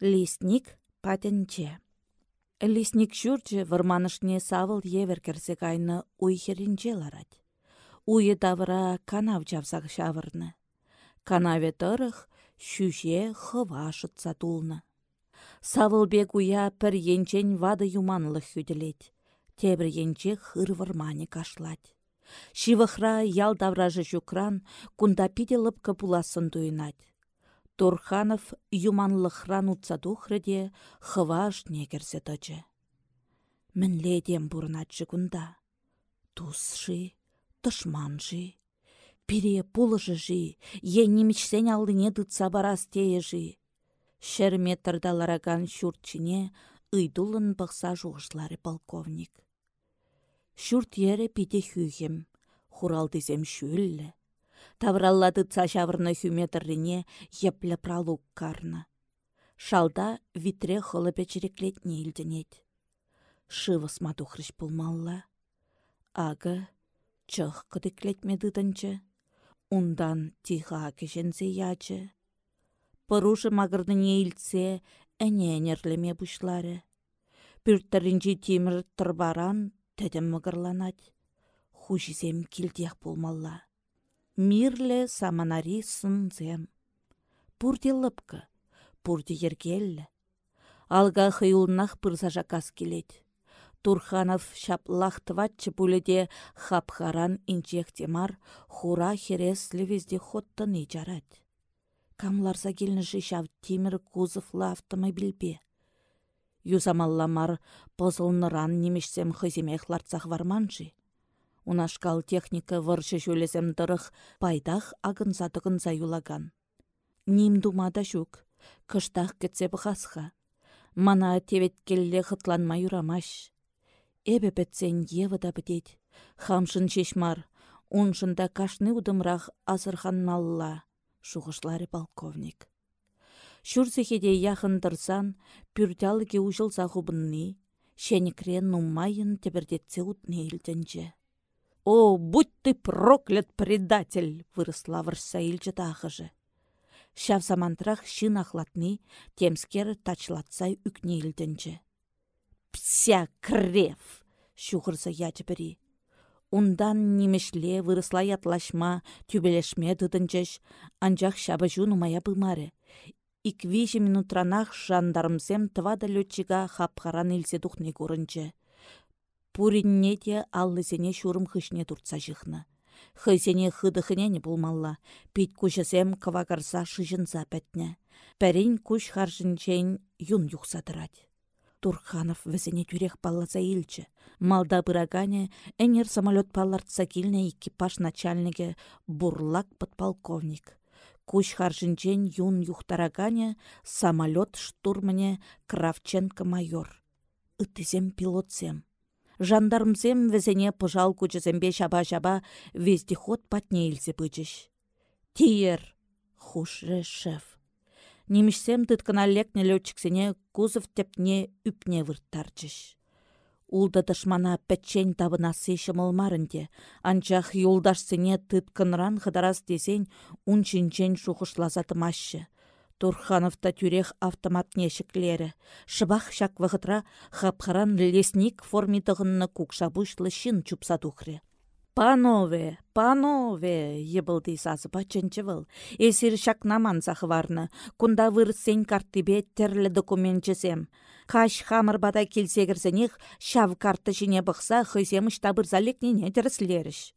Лесник патенче. Лесник жүрчі вырманышне савыл евер керсе кайны уйхерінче ларать. Уйы тавра канав шавырны. Канаве тұрық шүше шытса тулны. Савылбек уя пір енчен вады юманлық хүділет. Тебір енче хыр вырмане кашлать. Шивыхра ял давражы жүкран, кунда пиде лыпка пуласын. Турханов юманлықран утса тухрыде хываш негерсе тычы. Мін ледем бұрнатшы кунда. Тусши, тышманши. Пире пулыжы жи, е немечсен алдыне дытса барас жи. Шер метрда лараган шуртчине ыйдулын бұқса жуғышлары полковник. Шурт ере пиде хүйхем, хуралдызем шүллі тавраллады цашавырны хүметіріне еплі пралук карны. Шалда витре хылы печереклетне илденет. Шывыс матухрыш пулмалла. Ага, чых кыдыклетмеді дынчы. Ундан тиха кешензе ячы. Пырушы магырдыне илтсе, әне әнерлеме бұшлары. Пүрттірінчі темір тұрбаран тәдім мығырланат. Хужизем килдех болмалла мирле саманари сынзем. Пурде лыпкы, пурде ергеллі. Алга хыюлнах пырса жақас келет. Турханов шаплахтыватчы пуледе хапхаран инчехтемар хура хереслі везде хоттыны жарать. Камларса келніші шав темір кузовлы автомобильбе. Юзамалламар позылныран немешсем хыземех ларцах варманжи. Унашкал техника выршы жөлесем дырых пайдах агынса тұғынса юлаган. Ним думада жүк, кыштах кетсе бұғасха. Мана тевет келле хытланма юрамаш. Эбе бетсен евыда бітет. Хамшын шешмар, уншында кашны удымрақ азырханналла, шуғышлары полковник. Яхын дырсан, пүрдялыге ұжылса хубынны, шенікрен нумайын тебірдетсе утны елденже. «О, будь ты проклят, предатель!» — выросла вырса илчі тағыжы. Шав замантрах шын ахлатны, темскер тачлатсай үкне илдінчі. «Пся крев!» — шуғырса ячы бірі. Ундан немешле вырысла ятлашма, тюбелешме дыдынчыш, анжақ шабы жунумая бымары. Иквижі минутранах жандарымсем тывада летчига хапхаран илсе тухны көрінчі. Пуринне те аллысене шурым хышне туртса жихны. Хысене хыдыхыне не булмалла. Пит кушесем кавагарса шыжынса пәтне. Пәрін куш харжынчен юн юқсадырать. Турханов візіне тюрех палласа. Малда бырагане әнер самолет паллартса килне экипаж начальнике бурлак подполковник. Куш харжынчен юн юхтарагане самолет штурмане Кравченко майор. Ытызем пилотсем жандармсем візене пыжал күчізембе шаба-шаба вездеход патне илсе. Тиер, хушре шеф. Немішсем тыткына лекне летчиксене кузов тепне үпне вырттарчыш. Улда дышмана пәтчен табына сешімылмарынде, анчах юлдашсене тыткынран хыдарас десен унчинчен шухышлазатымашы. Турхановта тюрех автоматне шеклері. Шыбах шак вғытра хапхаран лесник форми тығынны кукшабушлы шын чупса тухры. Панове, панове, ебылды сазы был. Эсир шак наман варны. Кунда вырсен картыбе терлі документчесем. Каш хамыр бада келсегірсенех, шав карты жіне бұқса, хыземыш табыр залекнене діріслеріш.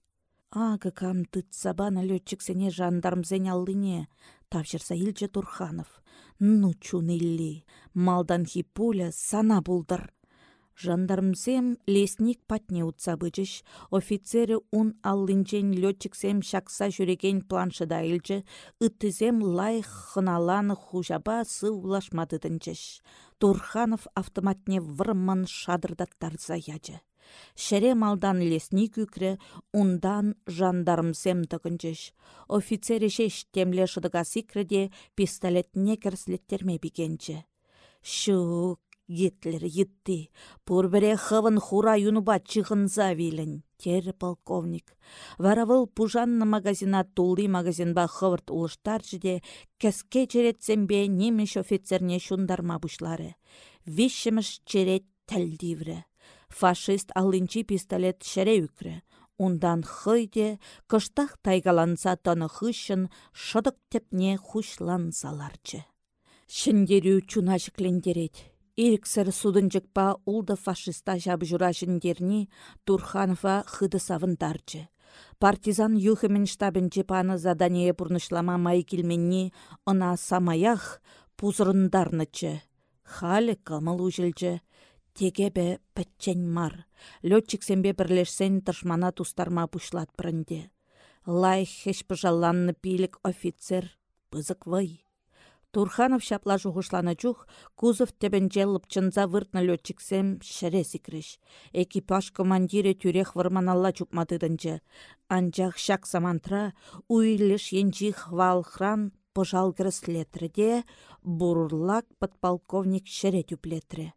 Ага кам тытсабана летчиксене жандармзен алдыне, тавшырса илче Турханов. Ну чунилли, малдан пуля сана булдыр. Жандармсем лесник патне утса бычыш, офицері ун аллинчен летчиксем шакса жүреген планшыда илче, ыттызем лай хыналаны хужаба сы улашмадыдынчыш. Турханов автоматне вырман шадырдаттарса ячы. Шәре малдан лесни күкрі, ундан жандармсем тăкынчăç. Офицері шеш темле шыдыга сикрӗде пистолетне кірслеттерме бігенчі. Шу Гитлер йытти. Пурбере хывын хура юнуба чығынза вилін. Тері полковник. Варавыл пужанны магазина тулли магазинба хывырт улыштар жиде, кәске черетсембе немеш офицерне шундарма бұшлары. Вишіміш черет тәлдиврі. Фашист алынчи пистолет шәре үкрі. Ундан хыйде, кыштах тайгаланса таны хыщын, шыдық тепне хушлансаларчы. Шындерю чунашықлендерет. Иріксір судынчықпа улды фашиста жабы жура жіндерні Турханова хыды савындарчы. Партизан юхымен штабінче паны задание пурнышлама май келменні ына самаях пузырындарнычы. Халі кымыл ужілчі. Тегебе пәтчен мар. Летчик сенбе бірлешсен тышмана тустарма пушлат прынде. Лай хеш пыжалланны пилік офицер пызык вай. Турханов шапла жуғышланы чух, кузов тебенче лыпчынза выртны летчиксем шәре сикреш. Экипаж командире тюрех вырманалла чупматыдынчы. Анчах шак самантра, уйлеш енчи хвал хран пожал де, бурлак подполковник шәре тюплетре.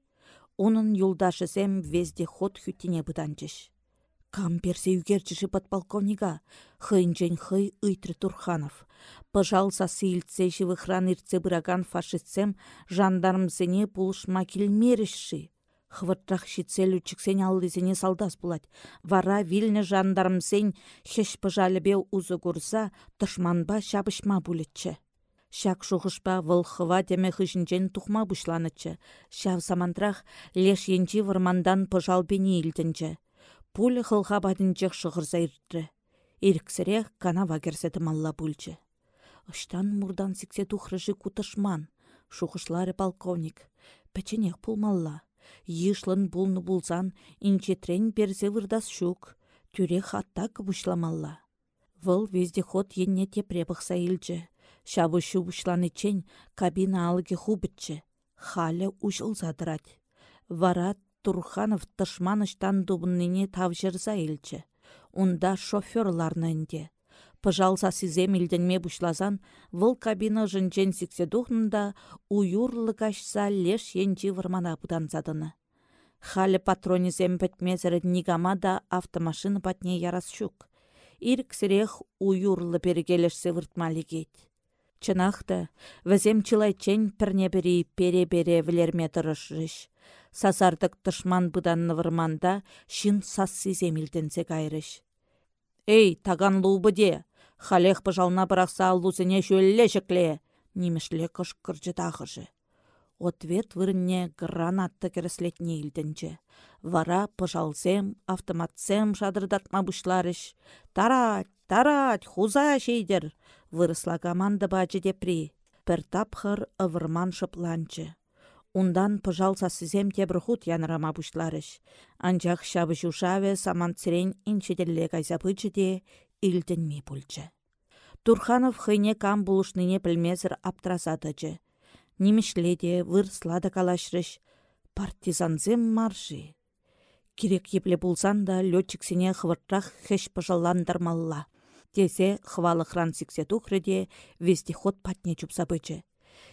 Унын юлдашысем везде ход хютине бұданчыш. Кам персе үгерчіші подполковнига, хыйнчен хый ыйтры Турханов. Пыжалса сыйльце живыхран иртсе быраган фашистсем жандармсене пулышма килмерішші. Хвыртрах щитсе лүчіксен аллызене салдас булать. Вара вильне жандармсен хеш пыжалебе узы курса тышманба шабышма булетче. Шак шухышпа вăлхыва теме хышинчен тухма бушланычче. Шав самантрах леш енчи вырмандан пыжалбени илтінче. Пулі хылға бадынчех шығырза иртті. Ирксірех канава керсеті малла пульчы. Ыштан мурдан сіксе тухрыжы кутышман. Шухышлары полковник. Пәченех пулмалла. Йышлын булны булзан, инчетрен перзе вырдас шук. Тюре хатта кыбышламалла. Вăл ход енне тепре бұқса илчче. Шабы шу чен кабина алыге хубытчче. Халя ушыл задырать. Варат Турханов тышманыштан дубынныне тавжырза илчче. Унда шоферларнынде. Пыжалса сизем илденме бушлазан, выл кабина жынчен сиксе духнында уюрлы кашса леш енчи вырмана задыны. Халі патронизем бітмезірі нигама да автомашина патне ярас шук. Ирк сірех уюрлы пергелешсе выртмалі кет. Чынақта, візем чылайчен пірне пере-бере вілерме тұрышрыш. Сазардық тышман бұданны вырманда шын сассы земілденсе кайрыш. Эй, таган лубы де, халех пыжална бұрақса аллузыне жөлле жікле, немішле кышкыржы тағыжы. Ответ вырынне гранатты кереслетне илдінче. Вара пыжалзем, автоматсем жадырдатма бұшларыш. Тарать, тарать, хуза шейдер, вырысла команда бачы депри. Пір тапхыр ывырман шыпланчы. Ундан пыжалса сізем тебір худ янырама бұшларыш. Анчах шабы жушаве саман цирен инчеделле кайса де илденме пульчы. Турханов хыйне кам булышныне пілмезір аптразадычы. Немішледе вырслады калашрыш. Партизанзем маржи. Керек епле булсан да летчиксене хвыртрах хэш пыжалландармалла. Тезе хвалы хран сиксе тухрыде вестиход патне чупсабычы.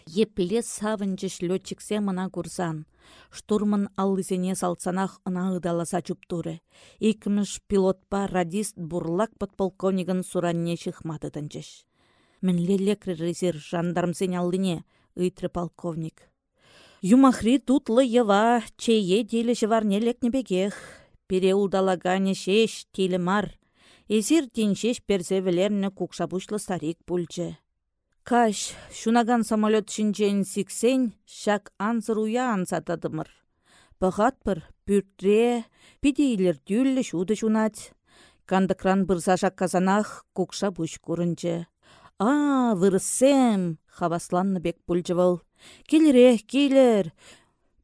Епле савынчыш летчиксе мына курсан. Штурман аллысене салцанах ына ыдаласа чуптуры. Икміш пилотпа радист бурлак подполковнигін суранне шықматыдынчыш. Мінле лекрі резер жандармсен алдыне, ыйтры полковник. Юмахри тутлы ева, чейе делі жыварне лекнебегех. Пере улдалагане шеш, телі мар. Эзір теншеш перзевелерні кукшабушлы старик пульчы. Каш, шунаган самолет шинчен сиксен, шак анзыр уя ансатадымыр. Бұғатпыр, пүртре, пидейлер тюллі шуды шунать. Кандыкран бұрса казанах кукша бұш. А, вырысем, хавасланны бек пульчывал. Келере, келер,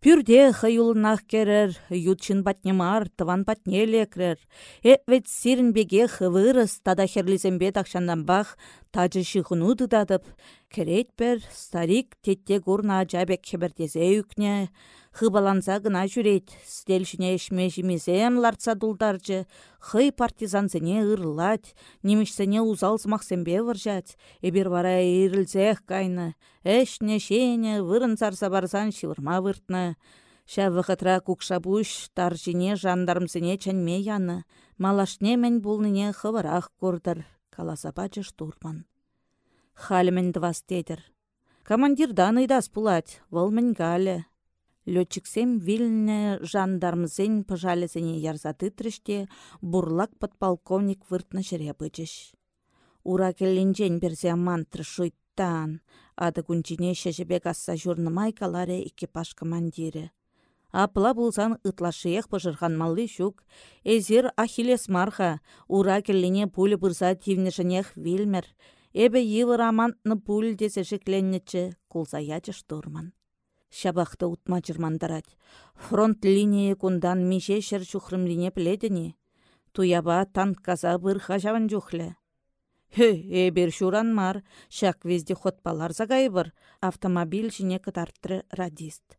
Пюрде хаюлнах керер, ютчин батнемар, тыван батне лекрер. Э, ведь сирін беге хывырыс, тада херлизембе бах, тажы шихыну дыдадып. Керет бер, старик тетте гурна жабек хебердезе үкне. Хыбаланса гына жүрет, стелшіне ішме жемезем ларца дулдаржы. Хый партизанзене ырлать, немішсене узалсмақсембе выржать. Эбір вара ирілзех кайны. Шене вырын сарса барсан шивырма выртны. Ша вғытра кукшабуш таржине жандармсыне чәнме яны, малашне мен булныне хывырах курдыр, каласапачы штурман. Халмен двастедір. Командирдан ыйдас пулать, вăл гале. Летчиксем вильне жандармсен пыжалесене ярзаты бурлак подполковник выртна çре пычăç. Ура келленчен берсе мантры шуйттан, ады күнчине шәжібе асса журнымай каларе экипаж командирі. Апла булсан ытлашыех пыжырхан малли шук, эзир ахилес марха, ура келлене пулі бұрса тивнешінех вилмер, эбе йывыр амантны пуль десе жекленнече, кулзаячы штурман. Шабақты утма. Фронт линии кундан мише шыр чухрымлине пледені. Туяба танк каза бір хажаван жухле. Хе, эбір шуран мар, шак везде хотпалар загайбыр, автомобиль жіне кытартры радист.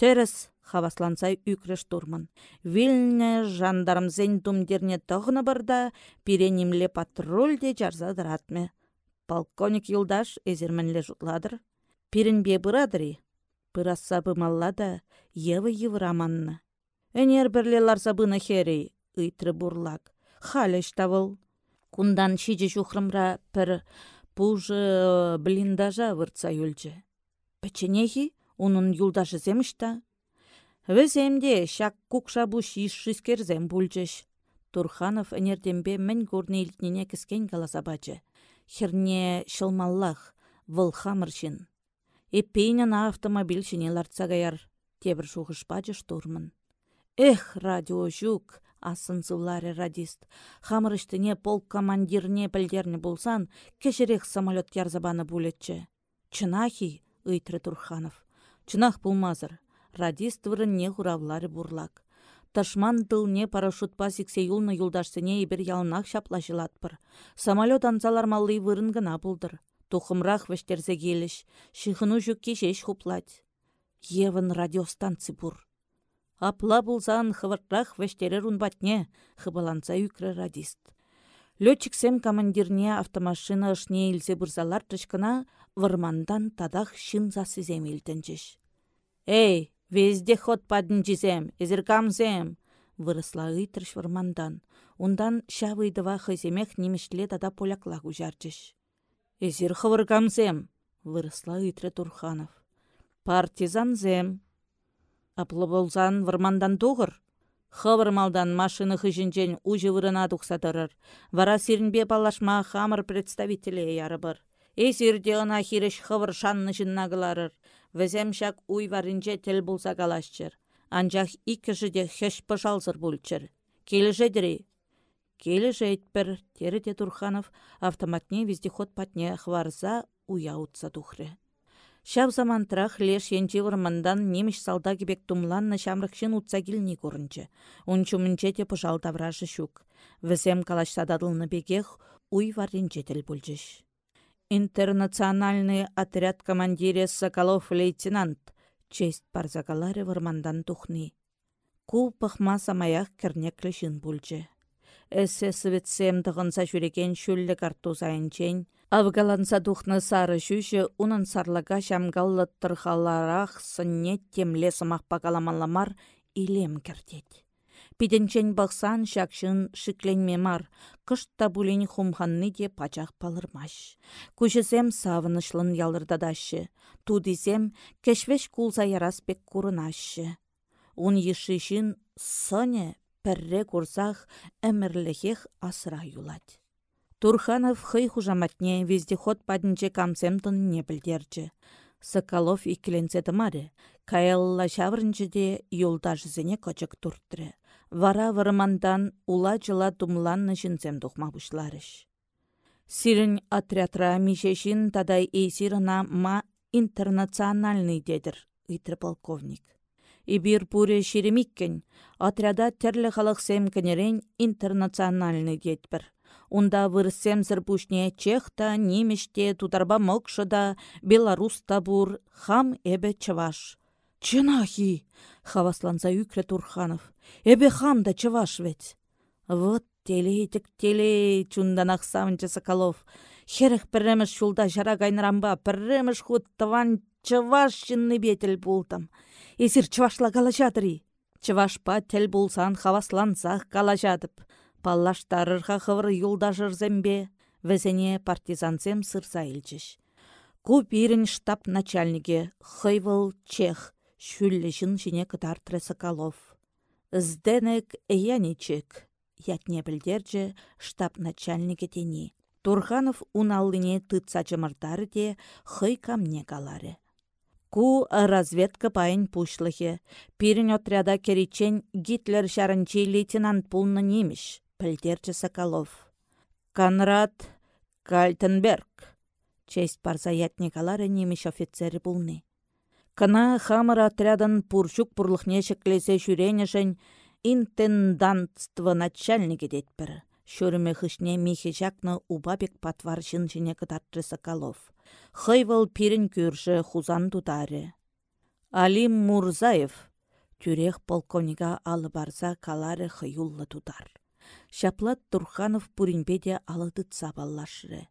Терес, хаваслансай үкрі штурман. Вильне жандармзен думдерне тұғыны барда, пиренимле патрульде жарзадыратме. Полковник Юлдаш эзерменле жұтладыр. Пиренбе бұрадыры, Пырасса бымаллада, евы евраманны. Энер бірле ларса бына херей, ыйтры бурлак. Халеш тавыл. Кундан шиже жухрымра пір пужы э, блиндажа выртса юльче. Печенехи, унын юлдашы земшта. Віземде шак кукша бұ шиш шискерзем бульчеш. Турханов энердембе мен горны илтнене кіскен каласабачы. Херне шылмаллах, выл хамыршин. Эппейнен автомобиль шине лартса гаяр. Тебір шухышпачы штурман. Эх, радио жук, асын зуларе радист. Хамырыштыне полк командирне пілдерне болсан, кешерек самолет ярзабаны булетче. Чынахи, ыйтры Турханов. Чынах булмазыр. Радист вырынне хуравлары бурлак. Ташман тылне парашют пасиксе юлны юлдашсыне ебір ялнах шаплашылатпыр. Самолет анзалар малый вырын гына булдыр. Тухымрах вештерзе келіш, шихыну жүк кешеш хуплать. Евын радиостанци бур. Апла булзан хывыртрах вештерер унбатне, хыбаланса үкрі радист. Летчиксем командирне автомашина ышне илсе бұрзалар тышкына вырмандан тадах шын засызем илтінчіш. Эй, везде ход падын жизем, камзем, вырысла ыйтрыш вырмандан. Ундан шавыйдыва хыземех немешле тада поляклах ужарчыш. Эзир камзем, вырысла ыйтры Турханов. Партизанзем. Аплы болзан вырмандан туғыр. малдан машины хыжінжен ұжы вырына тұқсатырыр. Вара сирінбе балашма хамыр представителе ярыбыр. Эсирде ына хиреш хывыр шанны жыннағыларыр. Візем шак уй варынже тіл болса калашчыр. Анжақ икі жыде хеш пышалзыр бұлчыр. Келі жедірі, Келі жейтпір, тері де Турханов автоматне вездеход патне хварза уяутса тухры. Шав замантрах леш енче вырмандан немеш салда кебек тумланны шамрықшын утса келні көрінчі. Унчу мінче те пыжал таврашы шук. Візем калаш сададылны бекех уй варринче тіл бүлчіш. Интернациональный отряд командире Соколов лейтенант. Честь парзакалары вырмандан тухны. Ку пахма самаях кернеклі шын Эссе светсем тығынса жүреген шүллі карту сайынчен, Авгаланса тухны сары жүші унын сарлыға шамгаллы тұрхаларақ сынне темле сымақ пақаламаламар илем кірдет. Пиденчен бақсан шакшын шикленме мар, кыш табулен хумханны де пачақ палырмаш. Күшізем савынышлын ялырдадашы, тудизем кешвеш кулса яраспек курынашы. Ун ешішін сыне пәрре курсах әмірліхех асыра юлать. Турханов хый хужаматне вездеход падінче камсем не білдерчі. Соколов икіленсе тымаре, каялла шаврынчы де юлдашызене кочык турттыры. Вара варымандан ула жыла тумланны жінсем тухма бұшларыш. Сирін отрядра мишешін тадай эйсирына ма интернациональный дедір, үйтір полковник. Ибир пуре шеремиккен, отряда терлі халық кенерен интернациональный детпір. Унда вырсемзір пушне чехта, немеште, тутарба мокшыда, беларуста бур, хам эбе чываш. Чынахи! хавасланса үкре Турханов. Эбе хам да чываш ведь. Вот телейтік телей, чунданақ савынчы Соколов. Херіх пірреміш шулда жара гайнырамба, пірреміш худ тыван чываш çынни бетел бултым. Эсир чывашла калашатыри. Чывашпа тел булсан хаваслансах калашатып. Паллаштарырха хывыр юлдашырзембе, вәзене партизансем сырса илчіш. Ку пирін штаб начальнике Хыйвыл Чех, шүллі жын жіне кытар Соколов. Зденек Яничек, ятне білдерже штаб начальнике тени. Турханов уналлине тытса жымырдары де хый камне калары. Ку разведка пайын пушлыхе. Пирин отряда керичен Гитлер шарынчи лейтенант пулны немеш, пілдерчі Соколов. Конрад Кальтенберг. Честь парза ятне калары немеш офицері пулны. Кына хамыр отрядын пурчук пурлыхне шеклесе шүренешен интендантство начальники детпір. Шөріме хышне михе жакны убабек патвар жіне кытатры Соколов. Хыйвал пирін күрші хузан тутары. Алим Мурзаев тюрех полковнига алы барса калары хыюллы тутар. Шаплат Турханов пуринбеде алыды цабаллашыры.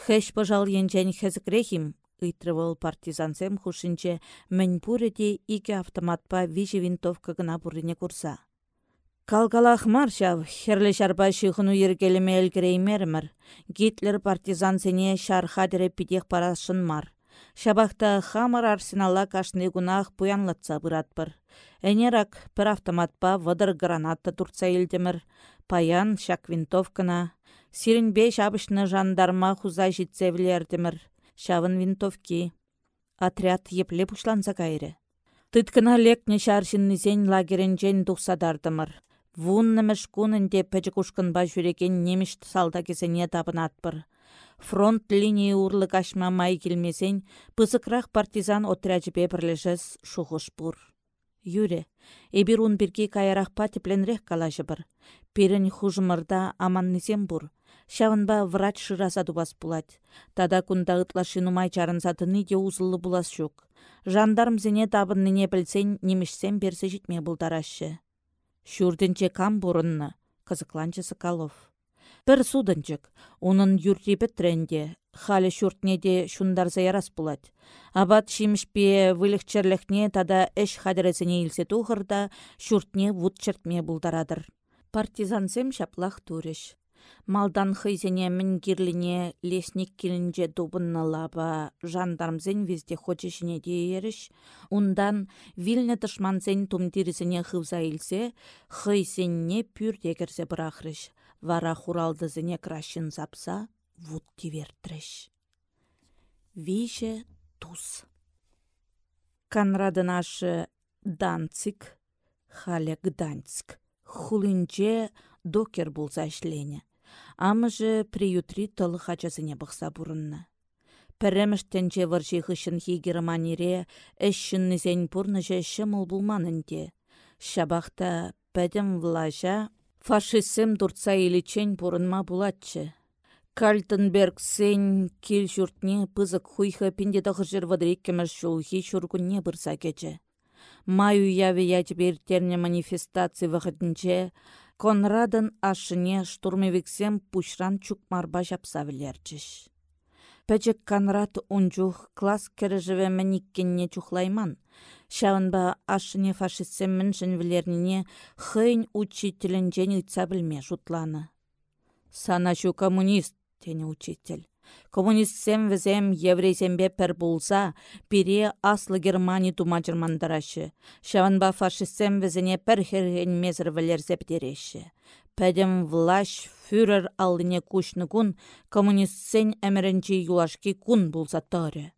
Хэш пожал енчен хезікрехим, ыйтрывал партизансем хушинче мэнь пуреде ике автоматпа вижи винтовка гына бурыне курса. Калгалах маршав, херлі шарба шихыну ергеліме әлгіреймермір. Гитлер партизан сене шар хадірі пидех парашын мар. Шабақта хамар арсенала кашны гунах пуянлатса бұратпыр. Энерак пір автоматпа вадыр гранатта турца елдемір. Паян шак винтовкана. бе шабышны жандарма хуза житсевлердемір. Шавын винтовки. Отряд епле пушланса кайры. Тыткына лекне шаршыннызен лагеренжен тухсадардымыр. Вуннымыш кунынде пәчі кушкынба жүреген неміш салда кезене табынатпыр. Фронт линии урлы кашма май келмесен, пызықрақ партизан отряджіпе бірлежіз шуғыш бұр. Юре, эбир ун бірге кайрақпа тепленрек калажы бір. Перін хужымырда аманнызем бұр. Шавынба врач шыраса дубас булать. Тада кунда ытла шинумай чарынсатыны де узылы булас жүк. Жандарм зене табынныне білсен немішсен берсе житме бұлдарашы. Шүрдінче кам бұрынны, қызықланчы Соколов. Бір судынчык, оның юртипі тренде, халі шүртнеде шундарса ярас бұлад. Абат шимшпе вылықчерліхне тада әш хадіресіне илсе тұғырда шүртне чертме бұлдарадыр. Партизансем шаплах турыш. Малдан хыйзене мін кирлине лесник килінже дубынны лаба жандармзен везде хочешіне дейеріш, ундан вилне тышманзен тумдирізіне хывза илсе, пүр дегерзе бірақрыш, вара хуралдызыне крашын запса, вуд тивертріш. Виже туз. Канрадын ашы Данцик, Хале Гданьск. Хулинче докер ішлене амыжы приютри тылы хачасыне бұқса бұрынны. Піріміштенче варши хышын хи Германире әшшін нізен пұрныжы шымыл бұлманынде. Шабақта пәдім влажа фашисім дұртса илічен бұрынма бұлатчы. Кальтенберг сен кел жұртне пызык хуйха пенде дағыжыр вадреккеміш жолхи шүргінне бұрса кечі. Маю яве ячбертерне манифестации вақытынче Конрадын ашыне штурмевиксем пушран чукмарба жапса вілерчіш. Пәчек Конрад унчух класс кәріжіве мәніккенне чухлайман. Шавынба ашыне фашистсем міншін вілерніне хыйн учителін жен үтса білме жұтланы. Санашу коммунист, тені учитель. Коммунистсем візем еврейсембе пір болса, пире аслы Германия тума жырмандарашы. Шаванба фашистсем візіне пір херген мезір вілерзеп дереші. Пәдім влаш фюрер алдыне кушны кун, коммунистсен әмірінчі юлашки кун болса торы.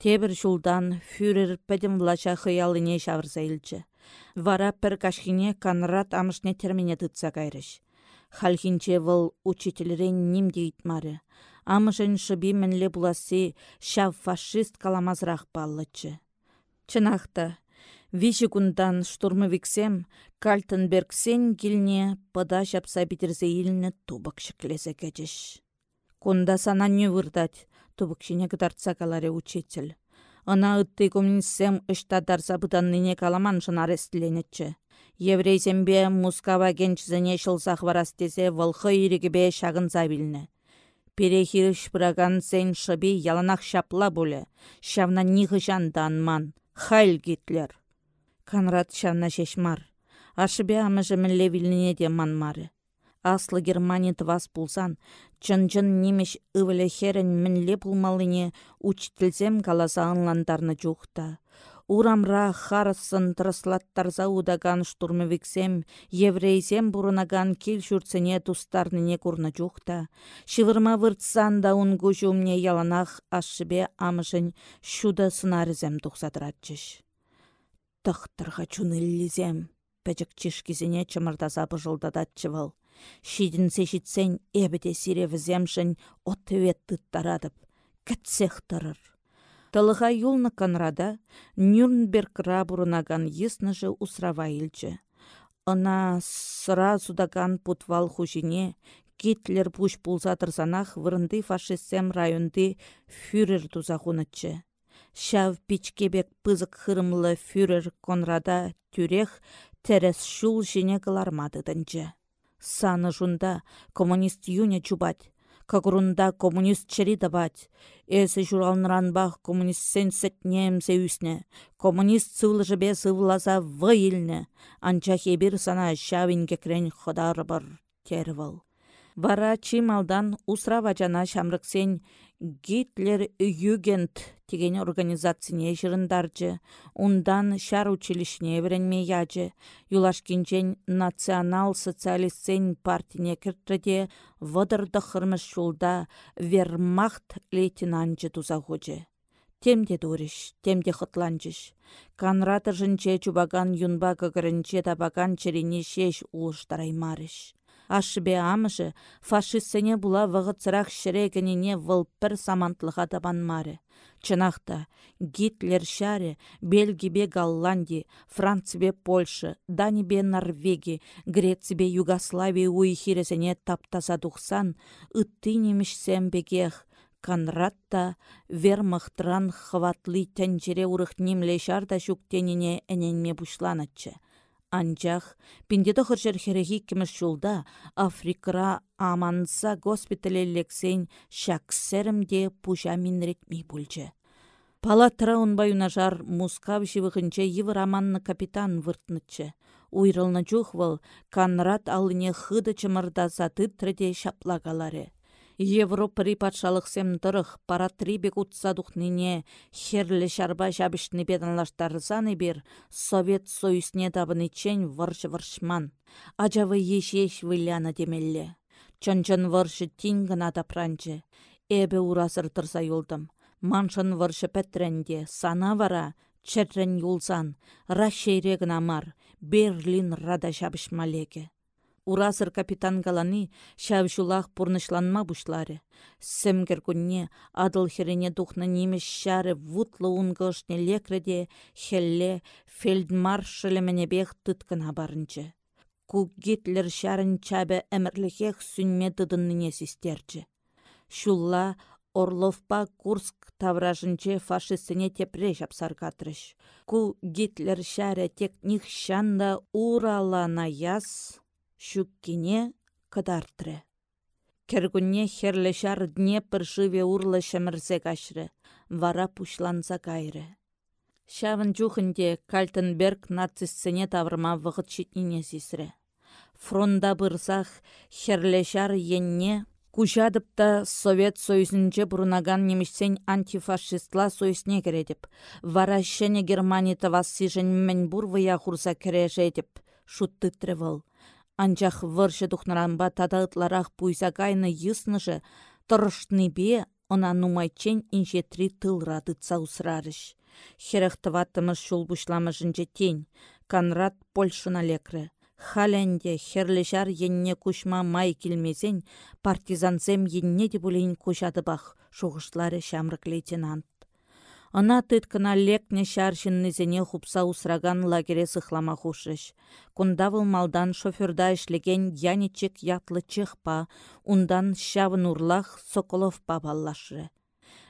Тебір жулдан фюрер пәдім влаша хыялыне шавырса илчі. Вара пір кашхине канрат амышне термине тытса кайрыш. Халхинче выл учительрен нимде итмары амышын шыби мінле буласы шав фашист каламазрақ баллычы. Чынақта, виші күндан штурмовиксем Кальтенбергсен килне пыда жапса битерзе илні тубық шіклесе кәчіш. Кунда сана не вырдать, тубық шине кыдарца каларе учитель. Ына ытты коммунистсем ышта дарса бұданныне каламан шын арестленетчі. Еврейсембе Мускава генчізіне шылсақ варастезе вылхы ирігібе шағын завилні. Перехиріш пыраган сен шыбе яланах шапла бұлі. Шавна ниғы жанданман. Хайль Гитлер. Конрад шавна шешмар. Ашыбе амыжы мінле віліне де манмары. Аслы Германия твас пулсан, чын-чын немеш ывылі херін мінле пулмалыне учительзем каласа анландарны жухта. Урамра харысын траслаттарза удаган штурмовиксем, еврейзем бурынаган кел жүрцене тустарныне курны жухта. Шывырма выртсан да унгу яланах ашшыбе амышын шуда сынарызем тухсадыратчыш. Тықтырға чуныллизем, пәчік чишкізіне чымырдаса бұжылдадатчы выл. Шидінсе шитсен эбіде сиревіземшін ответ тыттарадып, кәтсех тұрыр. Тылыға юлны канрада Нюрнберг рабурынаган есныжы усрава илчі. Ына сразудаган путвал хужине Гитлер пуш пулзатырсанах вырынды фашистсем районды фюрер тузахунычы. Шав пичкебек пызык хырымлы фюрер конрада тюрех терес шул жіне кылармадыдынчы. Саны жунда коммунист юня чубать. Кагурунда коммунист чери давать. Эсі журалныранбах коммунист сен сетнемсе үсне. Коммунист сывлы жібе сывласа вайылны. Анча хебір сана шавин кекрен ходар тервал. Вара чималдан усра вачана шамрыксен Гитлер Югент деген организацияне жырындаржы, ундан шар училищне веренме яжы, юлашкинчен национал социалистсен партине кіртіде вадырды хырмыш жолда вермахт лейтенанчы тузагучы. Темде дуриш, темде хытланчыш. Канраты жынче чубаган юнба көгірінче табаган черене шеш. Ашыбе амышы фашистсене була вғыцырақ шірегініне вылпір самантлыға табанмары. Чынақта Гитлер шаре Бельгибе Голланди, Францбе Польша, Данибе Норвеги, Грецбе Югославия уйхиресене таптаса тухсан, ытты немішсембегех, Канратта вермахтран хватлы тәнжере урыхнимле шарда шуктенине әненме бушланатчы. Анчах, пиндеді хыржыр херехи кіміш жолда Африкра аманса госпитале лексен шаксерімде пужа минретмей бүлчі. Палатра унбай унажар мускав живығынче евір аманны капитан выртнычы. Уйрылны жухвал, канрат алыне хыды чымырдаса тытрыде шаплагалары. Европари патшалықсем тұрық паратрибек утса духнине херлі шарба жабішні беданлаштарызаны бер Совет Союзне табынычен варш-варшман. Ажавы еш-еш виляна демелле. Чын-чын варшы тингіна пранчы. Эбе урасыр тұрса юлдым. Маншын варшы пәтренде сана вара, чәррен юлсан, рашейрегін амар, Берлин рада жабышмалеке. Урасыр капитан галаны шавшулах пурнышланма бушлары. Сәмгер күнне адыл херене духна немеш шары вутлы унгышне лекреде хелле фельдмаршале бех тыткына барынчы. Ку Гитлер шарын чабе әмірліхех сүнме тыдынныне систерчі. Шулла Орловпа Курск тавражынче фашистіне тепре жапсаргатрыш. Ку Гитлер шәрі тек шанда Шуккине кадартры. Кергунне херлешар Днепр живе урлы шәмірзе кашры, вара пушланса кайры. Шавын жухынде Кальтенберг нацистсене таврма вғыт шитнине сисрі. Фронда бұрсақ херлешар енне Кушадыпта Совет Союзінче бұрынаган немішсен антифашистла союзне кередіп. Вара шәне Германия тавас сижен мен бұрвыя хурса кережедіп. Шутты тревел. Анчах выршы тухнаранба тадаутларах пуйса кайны йыснышы, бе, она нумайчен инже три тылра тытса усрарыш. Херехтыватымыш шул бушламышынче тень, Конрад Польшына лекрі. Халенде херлешар енне кушма май келмесен, партизансем енне де бұлейін бақ, шуғышлары шамрық лейтенант. Ына тыткына лекне шаршыннызене хупса усраган лагере сыхлама хушыш. Кундавыл малдан шоферда ишлеген яничек ятлы чехпа, ундан шавын урлах Соколовпа баллашы.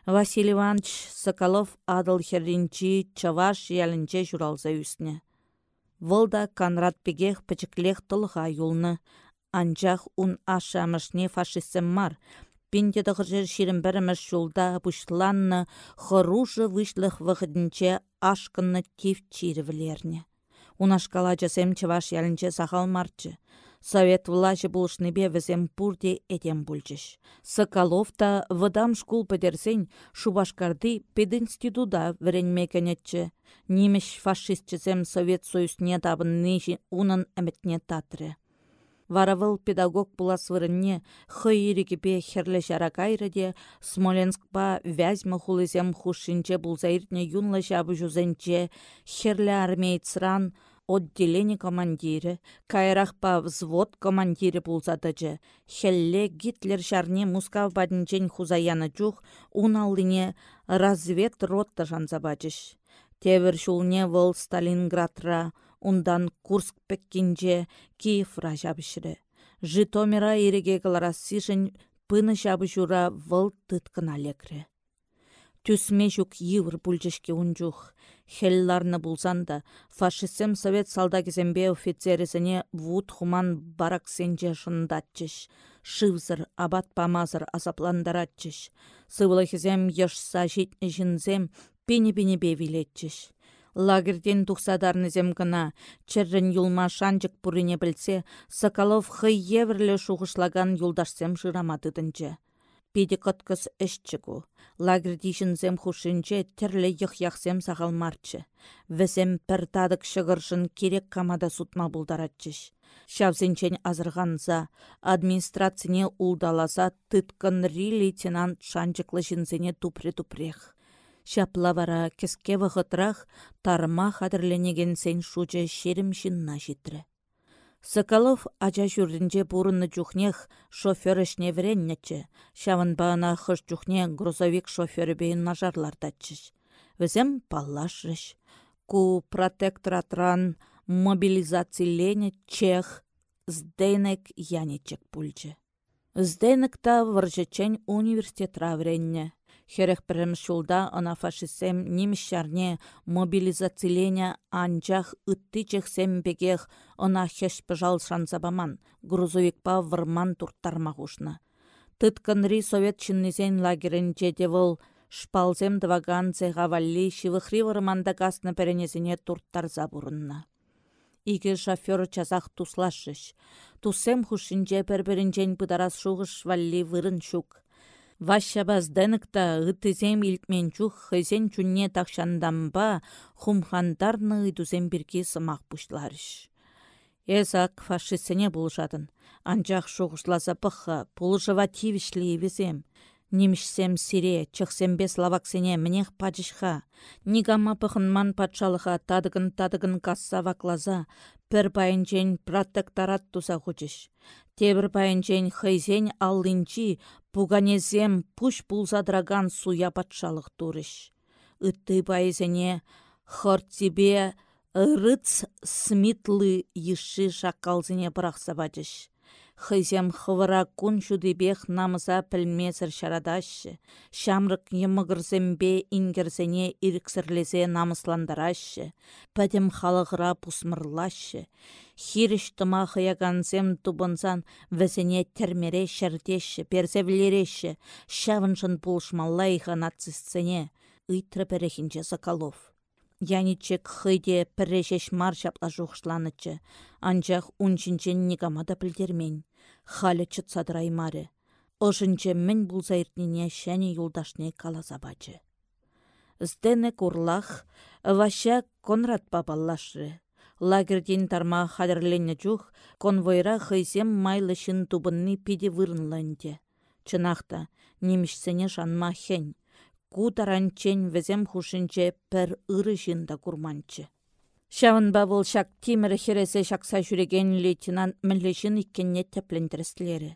Василий Иванович Соколов адыл херринчи чаваш ялінче журалза үсіне. Волда Конрад пегех пычыклех тылға юлны. Анчах ун ашамышне фашистсем мар, пенде тăхăршер çирӗн пӗрремеш çулта пуçланнă хăрушă вышлых вăхытнче ашкыннă тив чиревлернне. Унашкала часем чываш ялінче сахал марчы. Совет влажы булышныбе візем пурде этем бульчыш. Соколов та выдам шкул пӹтерсен Шубашкарды пединституда вренмекенетчі. Нимеш фашистчізем Совет Союзне табын нежі унын әмітне татры. Варавыл педагог пулас вырынне хыйрикипе херле жара кайрыде Смоленскпа вязьмы хулызем хушинче булзайртне юнлы жабы жузенче херле армейцран отделение командирі, кайрахпа взвод командирі пулзатычы. Хелле Гитлер шарне Мускав бадынчен хузаяны чух, уналлине развед ротта жанзабачыш. Тевер шулне вăл Сталинградра, ундан Курск пеккинче Киевра жабышры. Житомира иреге сишін пыны жабы жура вăл тыткына лекрре. Тюсме жүк йывыр пульчешке унчух. Хелларны булсан да, фашистсем совет салдакизембе офицересіне вуд хуман барак сенче шындатчыш. Шывзыр, абат памазыр азапландаратчыш. Сывлахизем ешса житні жінзем пені-пені бевилетчыш. Лагерден тухсадарнызем гына, чәррін юлма шанчык пурыне білсе, Соколов хый еврлі шуғышлаган юлдашсем жырамадыдынчы. Пиде кыткыс ішчігу. Лагердишінзем хушинче терлі яхсем сағалмарчы. Візем пір тадык шығыршын керек камада сутма бұлдаратчыш. Шавзенчен азырғанза, администрацияне улдаласа тыткын ри лейтенант шанчыклы жінзене тупре-тупрех. Шапла вара кеске вғытрах тарма хадырленеген сен шучы шерім жинна житрі. Соколов ача жүрдінже бұрынны жүхнех шофер ішне вереннечі. Шавын бағына хыш жүхне грузовик шофері бейін нажарлардачыш. Візем паллашрыш. Ку протекторатран мобилизацилене чех здейнек янечек пульчы. Здейнек та варжычен университетра Херех пірім шулда ына фашистсем немішшарне мобилизацилене анчах ытты бегех ына хеш пыжал шансабаман, грузовикпа вырман турттармағушна. Тытканри совет чиннизен лагерін жедевыл шпалзем дваган цеғавалли шивыхри вырманда касны перенезіне турттарза бұрынна. Иге шофер часах туслашыш. Тусем хушинче перберінчен пыдарас шуғыш валли вырын шук. Вашабаз дэныкта ытызем илтменчух хызен чунне такшандамба хумхандарны ыдузем бирки сымақ пушларыш. Эзак фашистсене булжатын. Анчах шуғышласа пыққа, пулжыва тивішлі візем. Немішсем сире, чықсембе славаксене мінех пачышха. Нигама пықынман патшалыға тадыгын-тадыгын касса ваклаза, пір байынчен протекторат туса хучыш. Тебір байынчен хыйзен аллинчи Пуганезем пуш пулзадраган суя патшалық турыш. Үтті байзене хортибе рыц смитлы еші шақалзіне бірақса бачыш. Хызем хывыра кун шудыбех намыза пілмезір шарадашы. Шамрык емігірзембе ингерзене иріксірлезе намысландарашы. Пәдім халығыра пусмырлашы. Хиріш тұма хыягансем тубынсан візіне термере шәрдеші, перзевлереші, шавыншын пулшмаллайға нацистсене, ыйтры перехінче Соколов. Яничек хыйде піррешеш мар шапла анчах унчинчен никамада пілдермен халі чытсадырай маре. Ошынче мен бұлза иртнине шәне юлдашне каласа бачы. Здене курлах, ваша Конрад папаллашры. Лагерден тарма хадырленне чух, конвойра хыйсем майлы шын тубынны пиде вырынланде. Чынақта, немішсене жанма хен. Ку таранчен везем хушинче пір ыры жында курманчы. Шавынба бұл шак тимір хересе шакса жүреген лейтенант мүллешін иккенне теплендірістілері.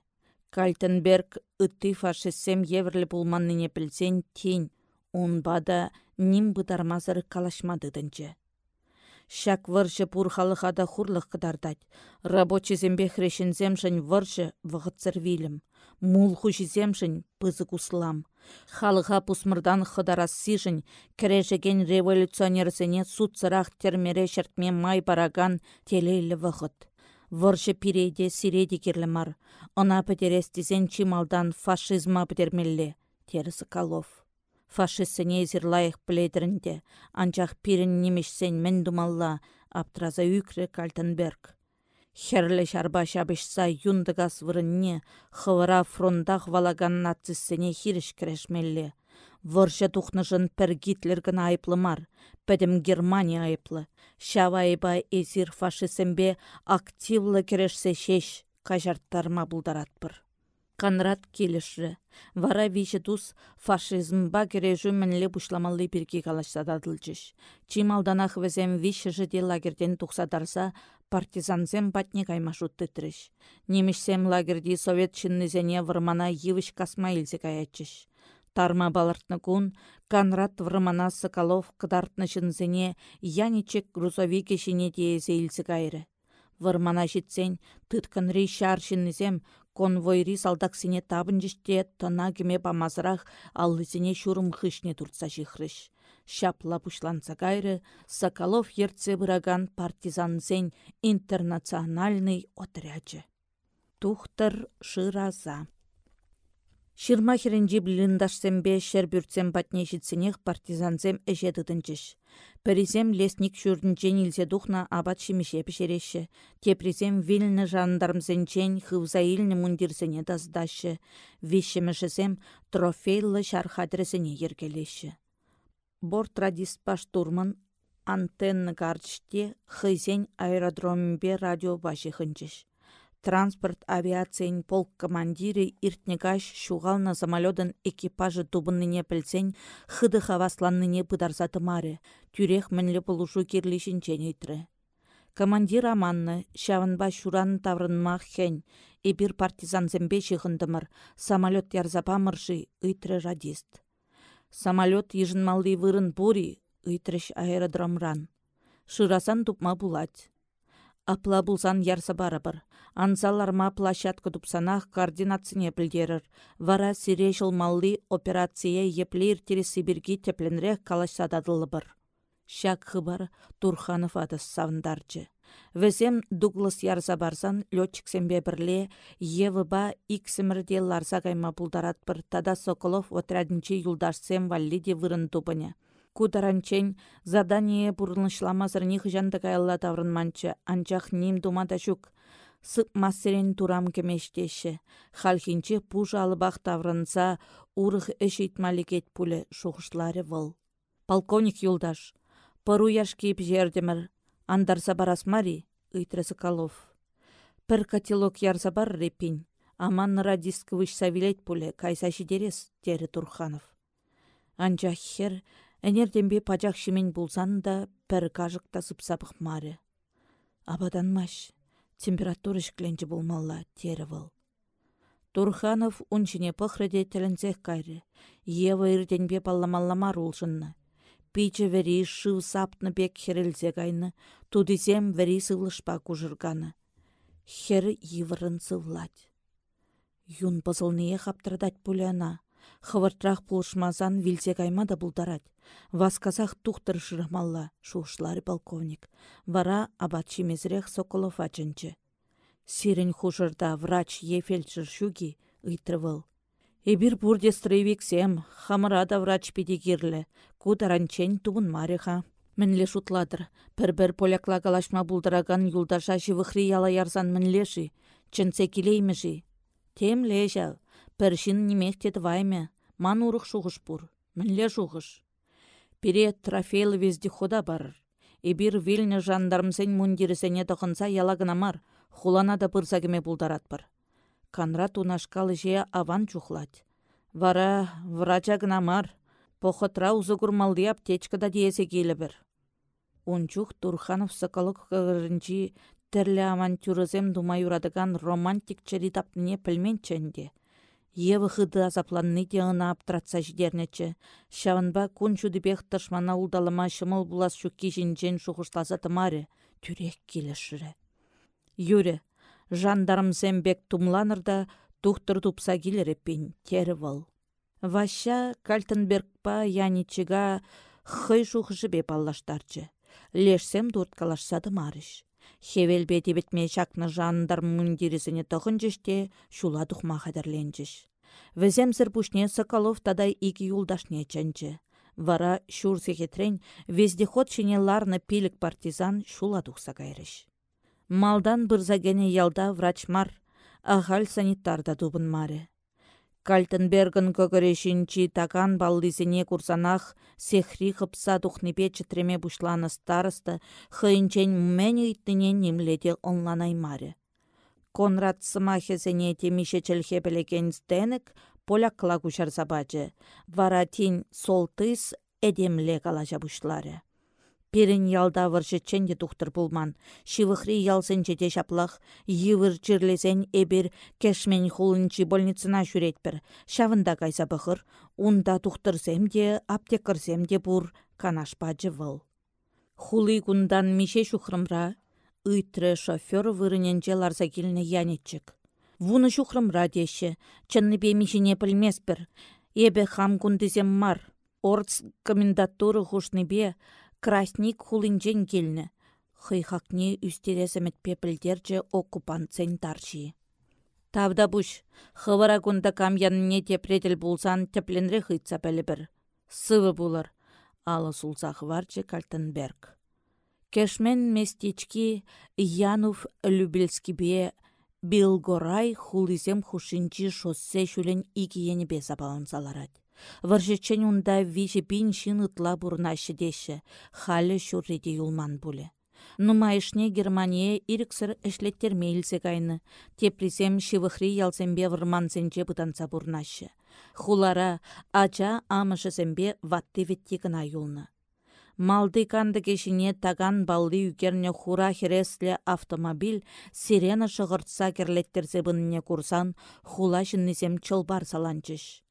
Кальтенберг үтті фашистсем еврлі бұлманныне білсен тень, бада ним бұдармазыр калашмадыдынчы. Шак выршы пурхалыхада хурлық кыдардать. Рабочий зембе хрешінзем жын выршы вғытсыр вилім. Мул хужиземшін пызы куслам. Халыға пусмырдан хыдарас сижін, кірежеген революционерзіне сұрақ термере шертме май бараган телейлі вғыт. Выршы пиреде сиреде керлі мар. Она пітерестізен чималдан фашизма пітермелле, тері Соколов. Фашистсене зірлайық біледірінде, анчақ пирін немешсен мен думалла, аптраза үкрі Кальтенберг. Херлі шарба шабышса юндыгас вырынне, хывыра фронтах валаган нацистсене хиріш кірешмелле. Вырша тухнышын пір Гитлер айыплы мар, пәдім Германия айыплы. Шава айба эзир фашисембе активлы керешсе шеш, кажарттарма бұлдаратпыр. Канрат келіші. Вара виші тус фашизмба кережу мінле бұшламалы бірге калашсададылчыш. Чималданах візем виші жыде лагерден тұқсадарса, партизанзем батне каймашут тытрыш. Немешсем лагерди совет чиннызене вырмана йывыш касма илзе каячыш. Тарма балартны кун, Канрат вырмана Соколов кыдартны чынзене яничек грузовике шине тиезе илзе кайры. Вырмана житсен, тытканри шар шиннызем, конвойри салдаксине табынжыште тына кеме памазырах аллысене шурым хышне туртса жихрыш. Шапла пушланса кайры, Соколов ерце партизан партизанзен интернациональный отряджы. Тухтыр шыраза. Шырма херенжі біліндашсембе шер бүртсем батне житсенех партизанзем әже дыдынчыш. Пәрізем лесник шүрдінчен илзе духна абат шимеше пішереші. Тепризем вильны жандармзенчен хывза илні мундирзене даздашы. Вишемешізем трофейлы шархадрезене ергелеші. Борт радиспа штурман антенны гарчте хызен аэродромбе радио башы хынчыш. Транспорт авиациян полк командиры иртнегаш шуғална самолетын экипажы тубынныне пілсен хыды хавасланныне пыдарсаты маре, тюрех мінлі бұлушу керлешінчен. Командир аманны, шавынба шуран таврынмақ хен, эбір партизан зембе шығындымыр, самолет ярзапамыршы үйтірі радист. Самолет ежінмалды вырын бури, ыйтрыш аэродромран. Шырасан тупма булать. Апла булсан ярса. Анзаларма площадка тупсанах координацине білдерір. Вара сире малли операция еплер тере Сибирги тепленрех калашсададылы бір. Шак хыбар Турханов адыс савындарчы. Візем Дуглас ярса барсан летчиксембе бірле Евыба иксімірде ларса кайма бұлдарат бір тада Соколов отряднче юлдашсем валлиде вырын тупыне. Кударанчен задание бұрынышламазыр них жанды кайылла таврынманчы, анчах ним думада жүк. Сып массерен турам кемештеші. Халхинче пужа алыбақ таврынса, урых эш итмаликет пулі шуғышлары выл. Полковник юлдаш, пару яшкип жердемір, Андарса барас мари, ыйтры Соколов. Пір котелок ярса бар репин, аман савилет кайса дерес, тері Турханов. Анча хер, әнерденбе пачақ шемен булсан да пір кажықта сыпсапық маре. Абаданмаш, температура шкленчі болмалла, тері выл. Турханов унчине пăхрăде тәлінцех кайры. Ева иртенбе палламалламар улшынны. Пиче вери шыв сапны бек херелзе кайны, тудисем вери сывлышпа кужырганы. Хер йывырын сывлать. Юн пызылнее хаптырдать пуляна. Хывыртрах пулышмазан вилсе кайма да булдарать. Васказах тухтыр шырмалла, шушлары полковник. Вара абатчи мезрех Соколов ачынчы. Сирен хужырда врач ефельчір шуги ыйтрывыл. Эбир бурде стрейвиксем, хамырада врач педигирлі, кударанчен тубын мареха. Мінле шутладыр, пір-бір полякла калашма бұлдыраган юлдаша живыхри яла ярзан мінлеші, келеймеші. Тем лежал, піршін немехтет вайме, ман урық шуғыш бұр, мінле шуғыш. Пире трофейлы хода барыр. Эбир вильны жандармсен мундирісене тұқынса ялагынамар, хулана да пырсагеме бұлдаратпыр. Канрат унашкалы же аван чухлать. Вара врача гына мар, похотра узы курмалды аптечкада диесе келібір. Унчух Турханов сықылық ғырынчи тірлі авантюрызем дума юрадыган романтик чери тапныне чэнде. Евы хыды азапланны де ына аптратса жидернечі. Шаванба күн чудыбех тышмана улдалыма шымыл булас шукки жинчен шухышласа тымаре, тюрек келешірі. Юре, жандарм зембек тумланырда тухтыр тупса келереппен тері вал. Ваща Кальтенбергпа яничіга хый жібе баллаштарчы. Лешсем дурт калашсады марыш. Хевелбе дебетме çакнă жандарм мундирисене тăхынчыште çула тухма хатерленчӗҫ. Вӹземсір пушне Соколов тадай ики юлдашне чăнчче. Вара çурсехетрен вездеход çине ларнă пилік партизан çула тухса кайрӗҫ. Малдан бұрзагене ялда врачмар, ағал санитарда дубын маре. Кальтенбергін көкірешінчі таган баллизіне курсанах сехри хыпса тухнипе чітреме бушланы старысты хыйынчен мәне иттіне немледе онланаймаре. Конрад сымахесене темише чілхе білеген стенік полякла кушар забачы. Вара тин солтыс эдемле калажа бушлары. Перін ялда выршетчен де тухтыр булман. Шивыхри ялсын жете шаплах, йывыр жерлесен эбір кешмен хулынчы больницына жүретпір. Шавында кайса бұхыр, унда тухтырсем де, аптекірсем де бұр канашпа жывыл. Хулы күндан мише шухрымра, ыйтры шофер вырыненче ларса келіне янетчік. Вуны шухрымра деші, чынны бемишіне пілмеспір. Эбе хам күндізем мар. Орц комендатуры хушныбе красник хулинчен келні. Хыйхакне үстересімет пепілдерче оккупантсен тарчи. Тавда буш, хывара кунда камянне тепретел булсан тепленре хыйтса бір. Сывы булыр, алы сулсах варчы Кальтенберг. Кешмен местечки Янув бе Билгорай хулизем хушинчи шоссе шулен икиені бе. Варжечен унда виже бин шин ытла бурнашы деші, халі шурреде юлман бұлі. Нумайышне Германия иріксір ішлеттер мейлзе кайны. Тепризем шивыхри ялзембе вырманзенже бұтанса бурнашы. Хулара ача амышызембе ватты ветті гына юлны. Малды канды кешіне таган балды үкерне хура хересле автомобиль сирена шығыртса керлеттерзе бұнне курсан хула чылбар саланчыш.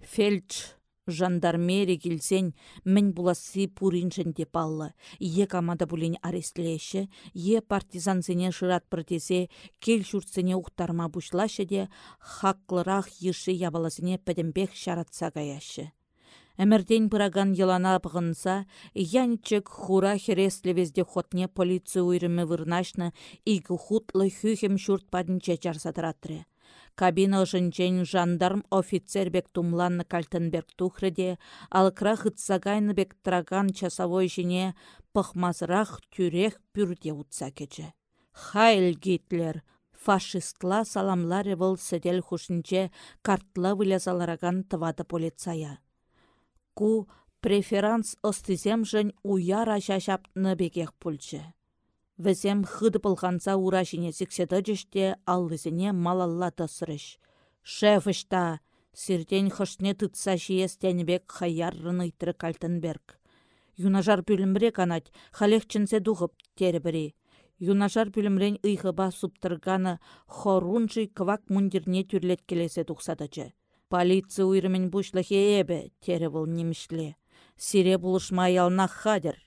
Фельдж жандармери келсен мен буласы пуриншен деп аллы. Е камада булин арестлеші, е партизансене шырат протесе кел шуртсене ухтарма бушлашы де хақлырақ еші ябаласыне пәдембек шаратса гаяшы. Әмірден бұраган елана бұғынса, янчек хура хереслі везде хотне полиция уйрымы вырнашны игі хутлы хюхем шурт падынче жарсадыратры. Кабина жынчен жандарм офицер бек тумланны Кальтенберг тухреде, алықра хытсагайны бек траган часовой жіне пықмазырақ тюрех пүрде утса кече. Хайль Гитлер! Фашистла саламлары выл сәдел хушинче картла вылязалараган тывады полицая. Ку преферанс остызем жын уяра пульчы. Візем хыды пылғанса ура жіне сікседі жіште аллызіне малалла тысырыш. Шефышта, сирден хышне тұтса жиес тәнібек хаяррын ыйтыры Кальтенберг. Юнажар бүлімре канать, халех чынсе дұғып тербірі. Юнажар бүлімрен ыйғыба суптырганы хорунжы квак мундирне түрлет келесе тұқсадычы. Полиция уйрымен бұшлығы тері бұл немішле. Сире бұлышмай ална хадыр.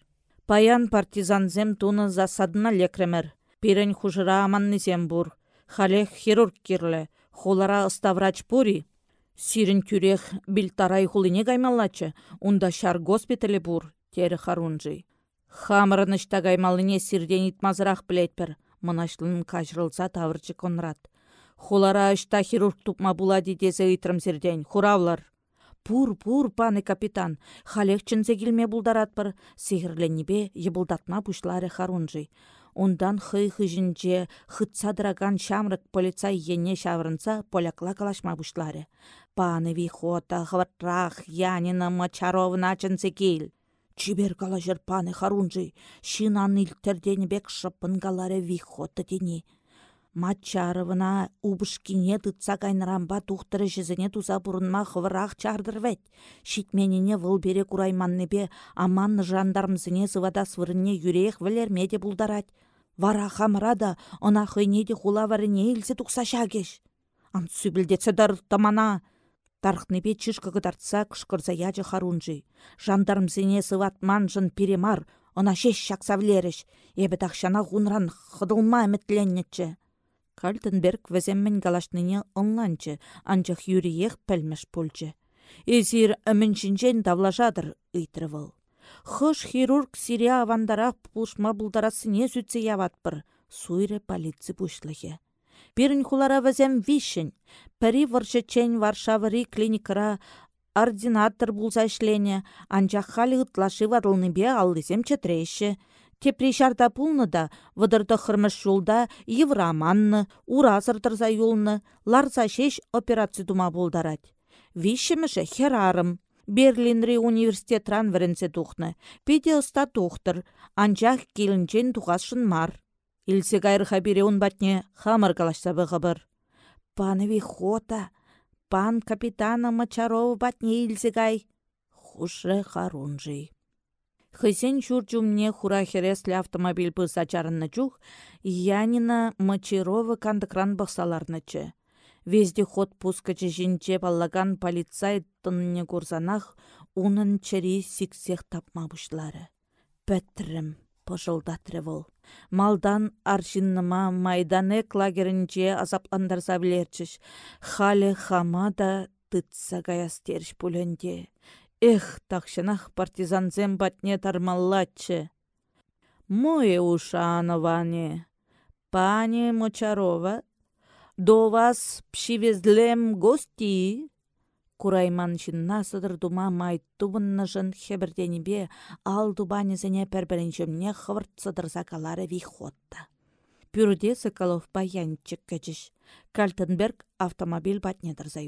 Паян партизанзем туны засадына лекремер. Пирен хужыра аманнызем бур. Халех хирург кирле. Хулара ыставрач пури. Сирин тюрех билтарай хулине гаймаллачы. Унда шар госпиталі бур. Тері харунжи. Хамырынышта гаймалыне сирден итмазырақ білетпір. Мынашлын кажрылса тавырчы Конрад. Хулара ашта хирург тупма була дедезе ыйтрым сирден. Хуравлар. Пур, пур, паны капитан, халех чынзе келме бұлдаратпыр, сехірленнебе ебылдатма бұшлары харунжи. Ондан хый хыжинче хытса драган шамрык полицай ене шаврынса полякла калашма бұшлары. Паны вихота, хватрах, янина мачаровна чынзе кел. Чибер калажыр паны харунжи, шинан илтерденебек шыпын галаре вихота тени. Матчарывына убышкине тытса кайнырамба тухтыры жізіне туза бұрынма хывырақ чардырвет. Шитменіне выл бере курайманнебе аман жандармзіне зывада свырынне юрех вілерме де бұлдарать. Вара хамрада, она хыйне де хула варыне илсе тұқса шагеш. Ан сүбілдетсе тамана. Тархнебе чышқы кыдартса кышкырса яжы харунжи. Жандармзіне сыватман жын перемар, она шеш шакса влереш. Ебі тақшана ғунран хыдылма әмітленнетчі. Кальтенберг вәземмен галашныне онланчы, анчах юриех пәлмеш пульчы. Эзир әміншінчен давлажадыр ыйтрывыл. Хыш хирург сире авандарах пулшма булдарасыне сүтсе яватпыр. Суйры полиция пушлыхе. Пирін хулара візем вишін. Пәрі варшычен Варшавыри клиникара ординатор булса ішлене, анчах халі ұтлашы вадылныбе алдысем четреші. Тепри шарда пулны да, вăдырты хырмыш юлда евраманны, уразыртырса юлны, ларса шеш операция тума булдарать. Вишіміші херарым. Берлинри университет ран вірінсе тухны. Педе ұста тухтыр, анчах келінчен тухашын мар. Илсе кайрыха бире батне хамыр калашса бұғыбыр. Панови хота, пан капитана Мачарова батне илсе кай. Хушре харунжи. Хысен чур жумне хура хереслі автомобиль чарынны чух, Янина Мачарова кандыкран бұқсаларнычы. Везде ход пускачы жинче баллаган полицай тынне курсанах унын чери сиксех тапма бұшлары. Пәттірім, пожылдатры. Малдан аршинныма майданек лагерінче азапландарса білерчіш. Халі хама да тытса гаястерш пуленде. Эх, тақшынақ партизанзем батне тармаллачы. Мое ушановане. Пане Мочарова, до вас привезлем гости. Курайман çынна сыдыр тума май тубыннышын хебірденебе ал тубанезене пәрбірінчімне хывырт сыдырса калары вихотта. Пюрде Соколов паянчик кәчіш. Кальтенберг автомобиль батнедірза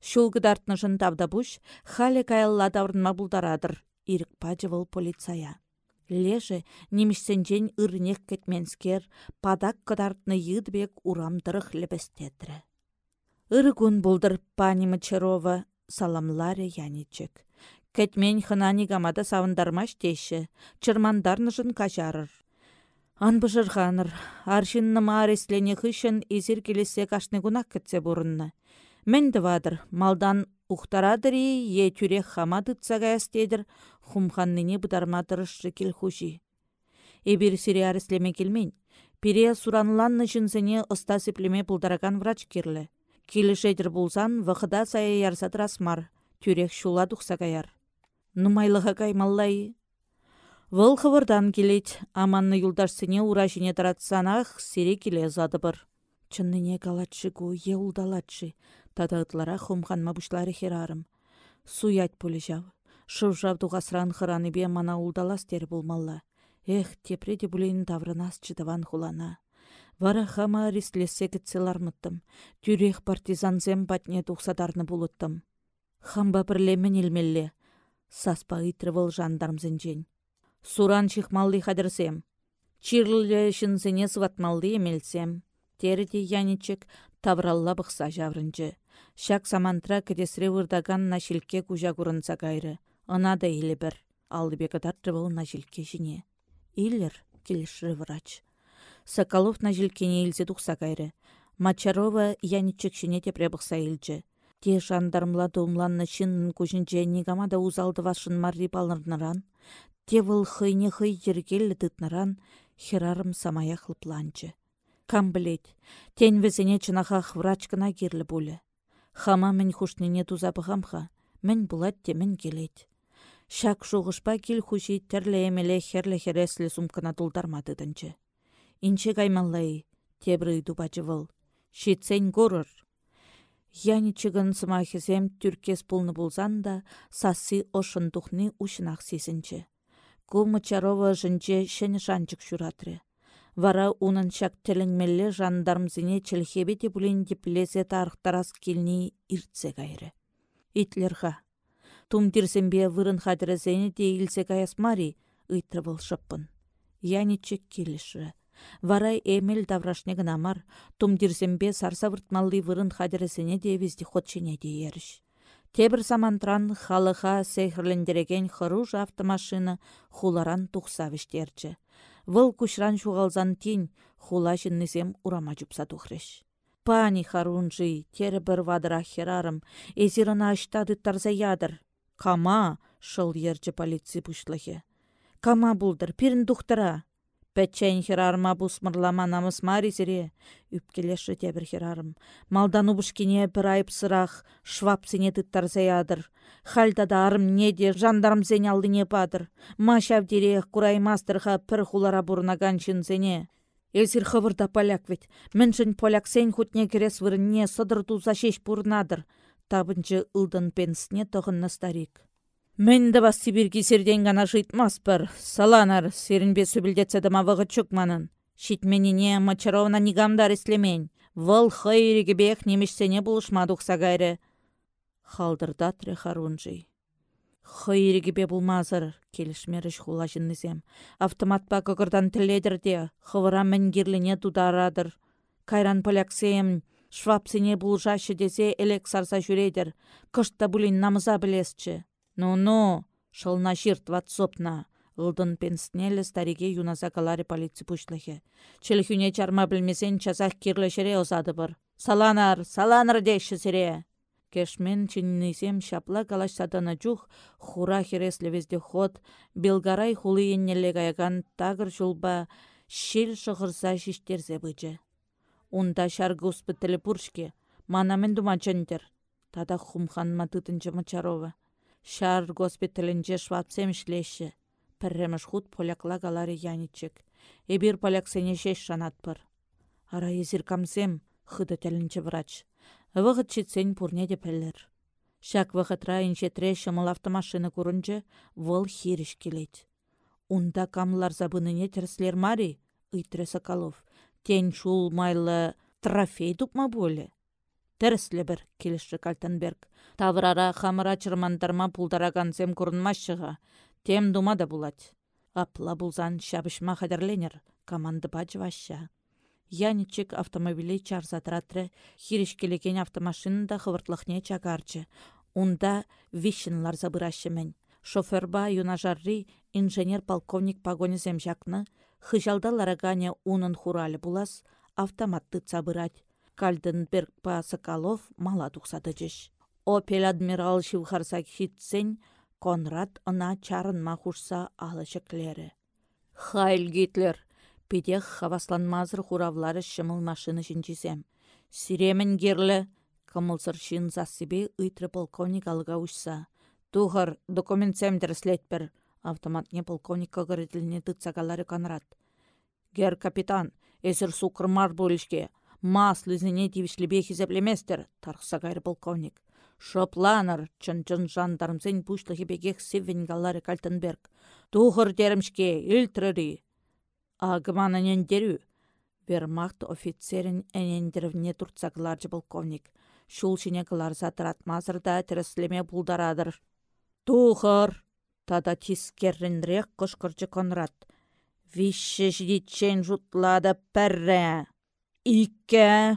йөлчі. Шулгыдартнышын тавдабуш, халі каялла даврынма бұлдарадыр, ирік пачывыл полицая. Леже немішсенжен ырнех кетменскер, падак кыдартны йыдбек урамдырых лебестетрі. Ыргун булдыр пани Мачарова саламларе яничек. Кетмен хынани гамада савындармаш теші, чырмандарнышын кажарыр. Анбыжырғаныр, аршынны маареслене хышын изір келесе кашны гунак кетсе бұрынны. Мен вадыр, малдан ухтарадыри е тюрех хамады цагаястедір, хумханныне бұдармадырышы кел хужи. Эбір сире арыслеме келмен, пире суранланны жынсыне ұста сеплеме бұлдараган врач керлі. Келішедір болсан, вақыда сая ярсадыр асмар, тюрех шула дұқсагаяр. Нумайлыға каймаллай. Вăл хывырдан келет, аманны юлдашсыне ура жіне таратсанах сире келе зады бір. Чынныне калатшы гу, е улдалатшы, тада ытлара хумхан бұшлары херарым. Суять пөлі жав. Шывжав дуғасран хыраны бе мана улдалас тері болмалла. Эх, тепреде бұлейін таврынас чыдаван хулана. Вара хама ристлесе кітселармыттым. Тюрех партизанзем батне тухсадарны булыттым. Хамба бірлемен елмелле. Саспа ытрывыл жандармзенжен. Суран чихмалли хадырсем. Чирлі шынзене сватмалли емелсем. Терді яничек тавралла бұқса жаврынчы. Шак самантра кедесре вырдаган нашилке кужа курынса кайры. Ына да илі бір. Алдыбек адартры бұл нашилке жіне. Илер, келішрі врач. Соколов нажилкене илзе тухса кайры. Мачарова яничек шине тепре бұқса илчі. Те жандармла думланны шынын күжінче негамада узалды вашын марри балырныран. Те выл хыйне хый ергелі тытныран херарым самаяхлы планчы. Кам білет, тен візіне чынахах врач кына керлі бұлі. Хама мен хушнине тузапығамха, мен булат те мен келет. Шак шуғышпа кел хуши терлі емеле херлі хереслі сумкана тулдармадыдынчы. Инче каймаллай, тебры дубачы выл. Шитсен горыр. Яни чыгын сымахизем түркес пулны булзан да, сасы ошын тухны ушынақ сесінчі. Кумычарова жынче шені шуратры. Вара унын шак телеңмелле жандармзіне челхебе те бұлен деплезе тарықтарас келні иртсе кайры. Итлерха. Тум тирсембе вырын хадырызене де илсе каясмари, ыйтры был шыппын. Яничек келіші. Вара эмел даврашне гынамар, тум сарса выртмалли вырын хадырызене де везде ходчене де еріш. Тебір самантран халыха сейхірлендереген хыруж автомашина хуларан тухса виштерчі. Вăл кушран шуғалзан тин, хула жыннесем урама жупса тухреш. Пани харунжи, тері бір вадыра херарым, эзирына аштады тарза ядыр. Кама, шыл ержі полиция пушлахе. Кама булдыр, пирін тухтыра. Пәтчән херарма бусмырлама намыс маризере, үпкелеші тебір херарым. Малдану бұшкене бір айып сырақ, швап сене тұттарзай адыр. Хальдада арым неде жандарм зен алдыне падыр. Машав дерек кураймастырға пір хулара бұрнаган зене. Эзір хывырда поляк ведь. Міншін поляк сен хутне керес вырынне сыдыр туза шеш бұрнадыр. Табынчы ылдын пенсіне тұғынны старик. Мен бас Сибирги серден гана житмаспыр. Саланар, серінбе сөбілдетсе дымавығы чүкманын. Шитменіне мачаровна нигамдар ислемень. Вăл хăйриге бех немешсене булышмадух сагайры. Халдырда тре харунжи. Хăйриге бе булмазыр, келішмеріш хула жыннызем. Автоматпа көгірдан тіледірде, хывыра мінгерліне тударадыр. Кайран поляксем, швапсене булжашы дезе элек сарса жүредір. Кышта булин намыза білесчі. Ну-ну, шылна жирт ватсопна. Ылдын пенснелі стариге юнаса калари полиция пушлыхе. Челхюне чарма білмесен часах кирлешере осады бір. Саланар, саланар деші сире. Кешмен чиннисем шапла калаш сатана чух, хура хереслі везде ход, белгарай хулы еннелі гайган тагыр жулба, шел шығырса шиштерзе бычы. Унда шар госпиталі пуршке, манамен думачантер. Тада хумхан матытынчы Мачарова. Шар госпиталінче швапсем шлеші. Пірреміш худ полякла галари яничек. Эбир поляк сене шеш шанатпыр. Ара езір камсем, хыды тәлінчі врач. Вғыт читсен пурне де. Шак вғытра инчетре шымыл автомашины курынчы выл хириш келет. Унда камлар забыныне терслер мари, ыйтры Соколов. Тен шул майлы трофей дупма боле. Тәріслі бір, келіші Кальтенберг. Таврара хамыра чырмандарма пулдарагансем курынмашчыға. Тем дума да булать. Апла булзан шабышма хадерленер, команды бачываща. Яничек автомобилей чарзатратры, хиришкелекен автомашинында хывыртлықне чагарчы. Унда вишенлар забыращымен. Шоферба юнажарри инженер-полковник погонезем жақны, хыжалда ларагане унын хуралі булас, автоматты цабырать. Кальденберг па Соколов мала тухсады жеш. Опел адмирал шивхарсак хитсен, Конрад ына чарынма хушса шеклері. Хайль Гитлер, педех хавасланмазыр хуравлары шымыл машины жінчізем. Сиремен герлі, кымылсыр шин засыбе ыйтры полковник алға ұшса. Тухар, документсем дәрслетпір. Автоматне полковник көгірітіліне тұтсагалары Конрад. Гер капитан, эсір сукырмар бөлішке, маслы зіне тивішлібе хизеплеместер, тарқса гайры полковник. Шопланыр, чын-чын жандармсен пушлығы бегех севен галлары Кальтенберг. Тухыр терімшке, үлтрірі. Агыман әнендеру. Вермахт офицерін әнендірівне турцакларчы полковник. Шул шине кыларса тыратмазырда тіріслеме бұлдарадыр. Тухыр! Тада тискерренрек кышкырчы Конрад. Вишші жидетчен жұтлады пәррә. Икке!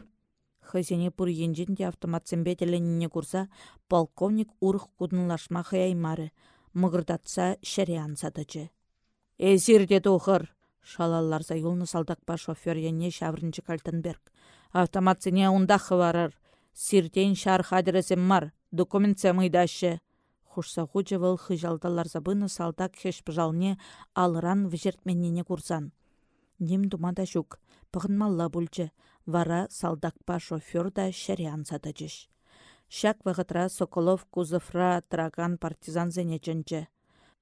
Хызене пұр енжінде автоматсембе теленіне курса, полковник урх кудынлашма хаяймары. Мығырдатса шәриан садычы. Эзирде тухыр! Шалаларса юлны салдақпа шофер ене шаврынчы Кальтенберг. Автоматсене унда хыварыр. Сиртен шар хадіресем мар, документсе мыйдашы. Хушса хучы выл хыжалдалар забыны салдак хеш пыжалне алыран вжертменнене курсан. Нем думада жүк, пығынмалла бүлчі, вара салдакпа шофер да шариан садачыш. Шак вағытра Соколов кузовра траган партизан зене чынчы.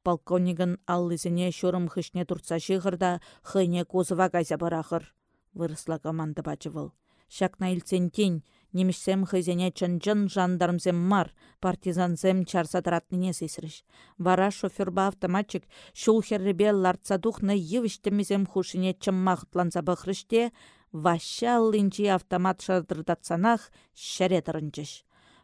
Полковнигін аллызене шурым хышне турца шығырда хыне кузова гайза барахыр. Вырысла команда бачывыл. Илсен тень, немешсем хызене чын-чын жандармзем мар, партизанзем чарсадыратныне сесіріш. Вара шоферба автоматчик шул херребе ларцадухны евіштемізем хушине чыммағытланса бұхрыште, ваща аллинчи автомат шадырдатсанах шәретірінчіш.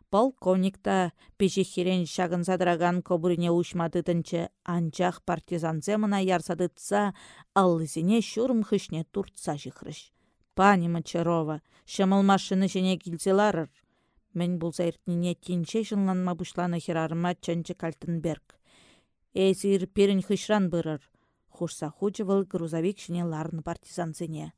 Полковникта пешехерен шагын задыраган кобурине ушмадыдынчы анчах партизанземына ярсадытса, аллызине шурым хышне туртса жихрыш. Пани Мачарова, шымыл машины жене килселарыр. Мен бұлса иртнине тинче жынланма бұшланы херарыма чанчы Кальтенберг. Эсир перін хышран бұрыр. Хушса хучывыл грузовик шыне ларын партизанцыне.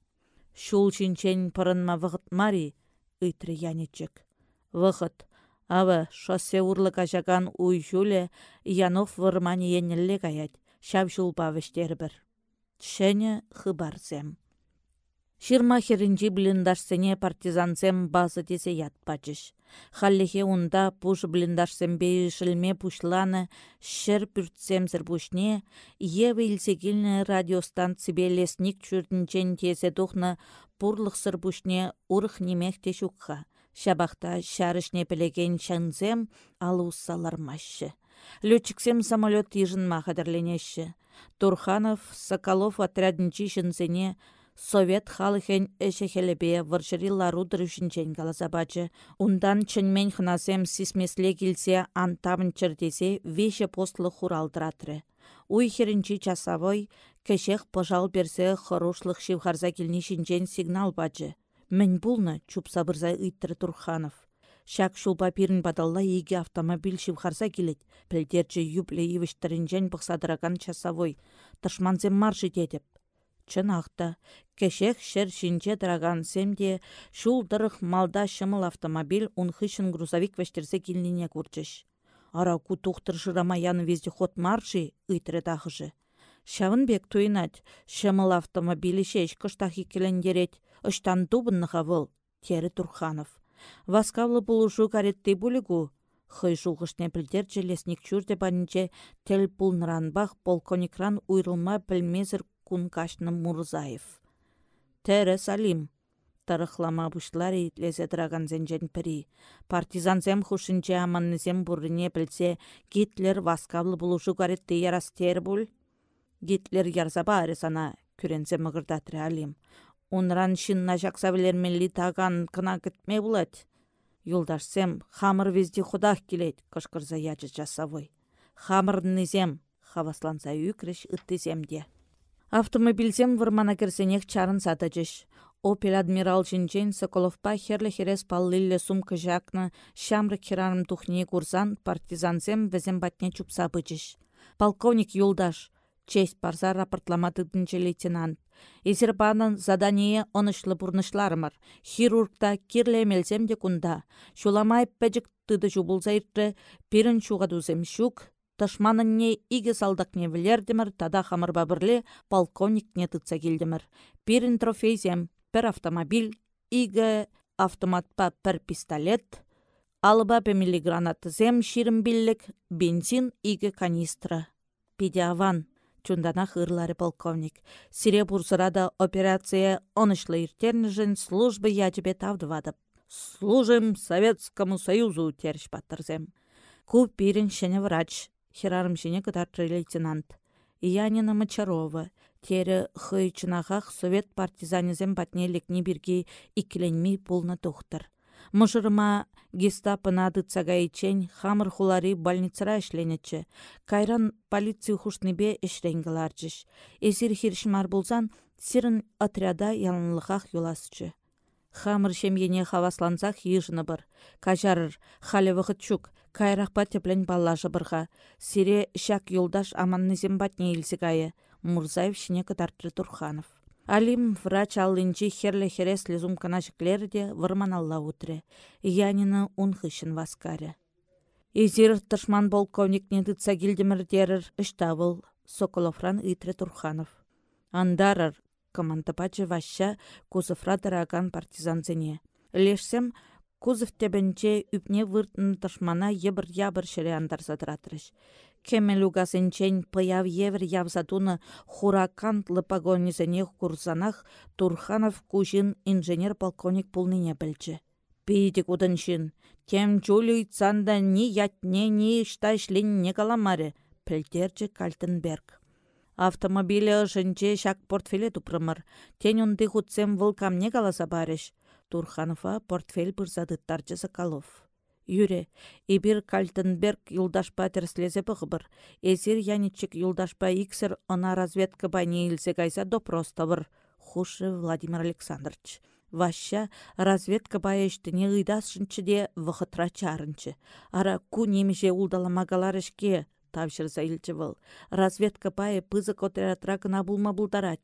Шул чинчен пырынма вғыт мари, ыйтры янечек. Вғыт, ава шоссе урлы кажаган уй жүле Янов вырмани еннелле гаять, шав жулба бір. Чәне хыбарсем. Ширма херінжі блиндашсене партизансем базы десе ятпачыш. Халлихе унда пуш блиндашсембе шілме пушланы шыр пүртсемзір пушне, еве илсегілні радиостанци лесник чүртінчен тесе тухны пурлықсыр пушне урых немехте шукха. Шабахта шарышне пелеген шанзем алу салармашы. Летчиксем самолет ижынма қадірленеші. Турханов, Соколов отряднчи шынсене Совет халыхен эшехелебе варшыри лару дырышынчен каласабачы. Ундан чынмен хнасем сисмесле килсе антамын чырдесе веше постлы хуралдыратры. Уй херінчі часовой кешех пожал берсе хорошлық шивхарза келні шинчен сигнал бачы. Мін булны чупса бұрзай ыйттыры Турханов. Шак шул папирін бадалла еге автомобиль шивхарса келет. Пілдерчі юбле евіштірінжен бұқсадыраган часовой. Тышманзем марши дедіп. Чынақта, кешек шер шинче дыраган семде шул дырых малда шымыл автомобиль унхышын грузовик вештерсе курчыш. Ара ку тухтыр жырама яны ход марши ыйтры тахыжы. Шавын бек туйнать, шымыл автомобилі шеш кыштахи келендерет, ыштан тубынныға выл, тері Турханов. Васкавлы булушу каретті булигу. Хый жулғышне білдер желесник чүрде тел пулныранбах полконикран уйрылма білмезір кун кашны Мурзаев. Тәрі Салим. Тарықлама бұшлар итлезе драган зенжен пірі. Партизанзем хушинче аманнызем бұрыне білсе, Гитлер васкавлы булушу каретті ярастер бұл. Гитлер ярзаба аресана күрензе мығырдатры алим. Унран шинна жақса білермелі таган кына кітме бұлад. Юлдашсем, хамыр везде худах келет, кышкырза ячы жасавой. Хамыр низем, хавасланса үкріш үттіземде. Автомобильзем вырмана керсенех чарын сатачыш. Опел адмирал Чинчен Соколовпа херлі херес паллилле сумка жақны, шамры хираным тухне курсан партизансем візем батне чупса бычыш. Полковник Юлдаш, честь парса рапортламатыдынче лейтенант. Изербанын задание онышлы бурнышларымыр. Хирургта кирлемелсем де кунда. Шуламай пәжік тыды шук, не иге салдакне вілердімір, тада хамырба бірле полковникне тытса келдімір. Пирін трофейзем, пір автомобиль, иге автоматпа пір пистолет, алыба пемилі гранатызем ширім биллік, бензин иге канистра. Пидиаван чундана хырлары полковник. Сире бурсырада операция онышлы иртернжен службы ячебе тавдывадып. Служим Советскому Союзу терш паттырзем. Ку пирин врач, херарым шене кытартры лейтенант. Янина Мачарова, тері хыйчынағақ совет партизанезем патне лекне бирге икіленмей пулна тухтыр. Мұжырма гестапына цагайчен хамыр хулари больницара ішленетчі. Кайран полиция хушныбе ішренгіларчыш. Эзір хиршмар болзан, сирін отряда ялынлықақ юласычы. Хамыр шемьене хавасланзақ ежіні бір. Кажарыр, халі вғыт чук, кайрақпа теплен баллажы. Сире шак юлдаш аманнызем батне илсігайы. Мурзаев шине кытартры Турханов. Алим врач аллинчи херле херес лизум канашыклерде вырманалла утре. Янина унхышын васкаре. Изир тышман полковник не тытса гильдемірдерір іштавыл Соколовран итре Турханов. Андарыр командапачы ваща кузовра дыраган партизанзене. Лешсем кузов тебенче үпне выртын тышмана ебір-ябір шере андар задыратырыш. Кемелюгасенчен пыяв евр явзатуны хуракантлы погонизене курсанах Турханов кужин инженер-полковник пулныне білчі. Пейдік удыншын, тем чулю цанда ни ятне, ни ішта не каламаре, пілдерчі Кальтенберг. Автомобилі жынче шак портфеле тупрымыр, тен унды хутсем вылкамне каласа барыш. Турханова портфель бұрзадыттарчы Соколов. Юре, Ибир Кальтенберг юлдашпа тірслезе бұғыбыр. Эзір яничек юлдашпа иксір она разведка байне илсе кайса допростовыр. Хуши Владимир Александрович. Ваща разведка байыштыне ыйдасшынчы де вғытра чарынчы. Ара ку немеше улдаламагалар ішке, тавшырса илчі был. Разведка байы пызык отрядра кына булма булдарать.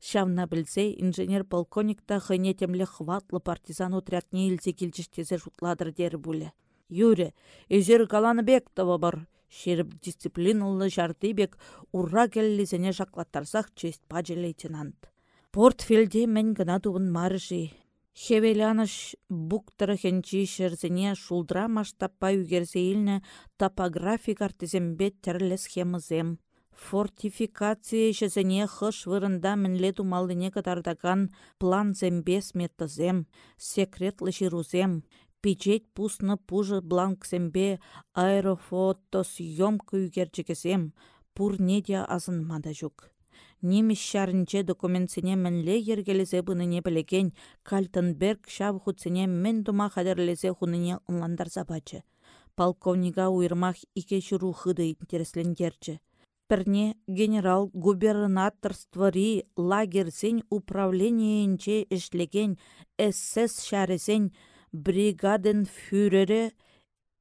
Шавна білсе, инженер-полковникта хыне темле хватлы партизан отрядне илсе келчіштезе жұтладыр дер бұлі. Юре, езер каланы бек бар, Шеріп дисциплиналы жартыбек урра келлізіне жақлаттарсақ честь пачы лейтенант. Портфельде мен гына маржи. Хевеляныш буктыры хенчи шерзіне шулдра масштабпа үгерсе топографик артизембе терлі схемызем. Фортификация жезіне хыш вырында мінле тумалыне катардаган план зембес метызем, секретлы жирузем, пичет пусны пужы бланксембе аэрофотосъемка үгерчігізем, пур неде азынмада жүк. Неміс шарынче документсене мінле ергелізе бұныне білеген Кальтенберг шав худсене мен дума қадерлезе хуныне ұнландар забачы. Полковнига уйрмах ике жүру хыды интересленгерчі. Пірне генерал-губернаторствори лагерсен управлениенче ішлеген СС шаресен бригаден фюрері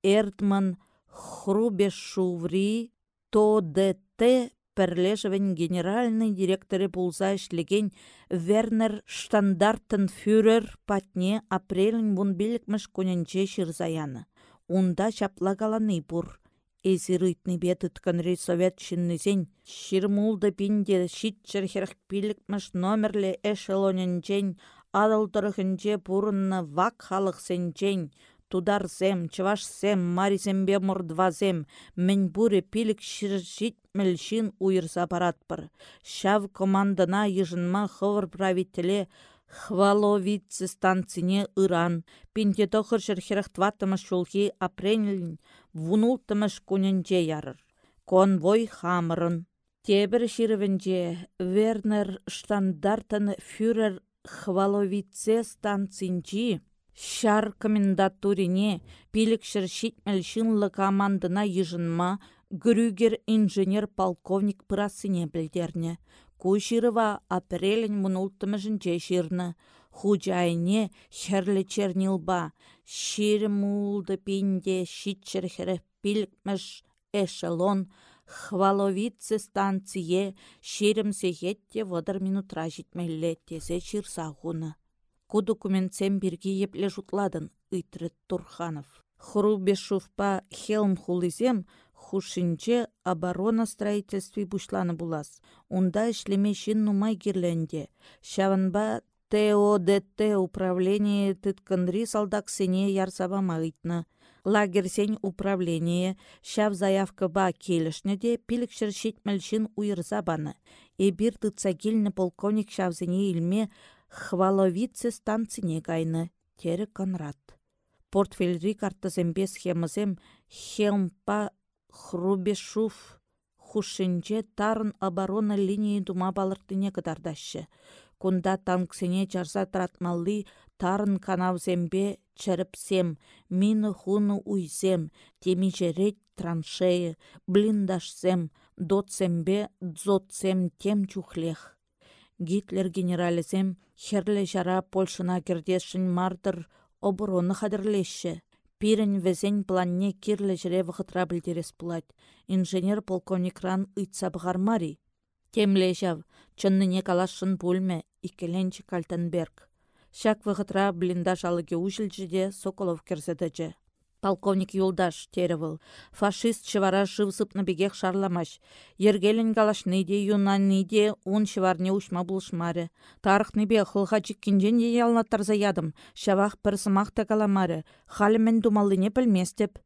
Эрдман Хрубешуври то ДТ перлежевен генеральный директоры пулса ишлеген Вернер Штандартен фюрер патне апрелін бун билікміш көненче шырзаяны. Унда чаплагаланы бұр. Эзирыйтны бет ытканри совет шиннызен, ширмулды пинде шит черхерх билікміш номерлі эшелоненчен адалтырыхынче пурынны вак халық сенчен, тударсем, чывашсем, марисембе мұрдвазем, мен буре пилік ширшит мілшін уйырса баратпыр. Шав командына ежынма хывыр правителе Хваловицы станцине ыран, пинте тохыр шерхерахтватымыш шулхи апренлін, вунултымыш куненче ярыр. Конвой хамырын. Тебір ширвенче Вернер штандартын фюрер хваловице станцинчи шар комендатурине пилікшір шитмел командына ежынма Грюгер инженер полковник пырасыне білдерне. Куширова апрелін мұнултымыжынче ширны. Хужайне херлі чернилба, шир мулды пинде шитчерхері пилікміш эшелон, хваловице станцие шерімсе хетте водар минутра житмелле тесе ширсағуны. Ку документсем бірге епле жұтладын, Турханов. Хрубешувпа хелм хулизем хушинче оборона строительстве бушланы булас. Унда ишлеме шин нумай гирленде. Шаванба ТОДТ управление тытканри салдаксене ярсаба мағытны лагерсен управление шав заявка ба келішнеде пилікшір шетмелшін уйырза баны. Эбир тытса келіні полковник шавзене илме хваловице станцине кайны. Тері Конрад. Портфель картызембе схемызем хелмпа хрубешуф хушинче тарын оборона линии дума балыртыне кыдардашы. Кунда танксене чарса тратмалли тарын канавзембе чәріпсем, мины хуны уйсем, темичерет траншея, блиндашсем, дотсембе дзотсем тем чухлех. Гитлер генералізем херле жара Польшына кердешін мардыр обороны хадырлеші. Пирен везен планне кирле жре вғытра білдерес. Инженер полковникран ұйтса бұғармари. Темле жав, чынныне калашын бөлме, икеленчі Кальтенберг. Шак вғытра блиндаш алыге ужілжіде Соколов керзедіжі. Полковник Юлдаш теревыл. Фашист чывара живсыпны бегех шарламаш. Ергелін галашныде, юнанныде, он чыварне ушма булшмаре. Тарықны бе хылға чиккенжен де ялнаттарза ядым. Шавақ бір сымақта каламаре. Халімен думалыне білместеп.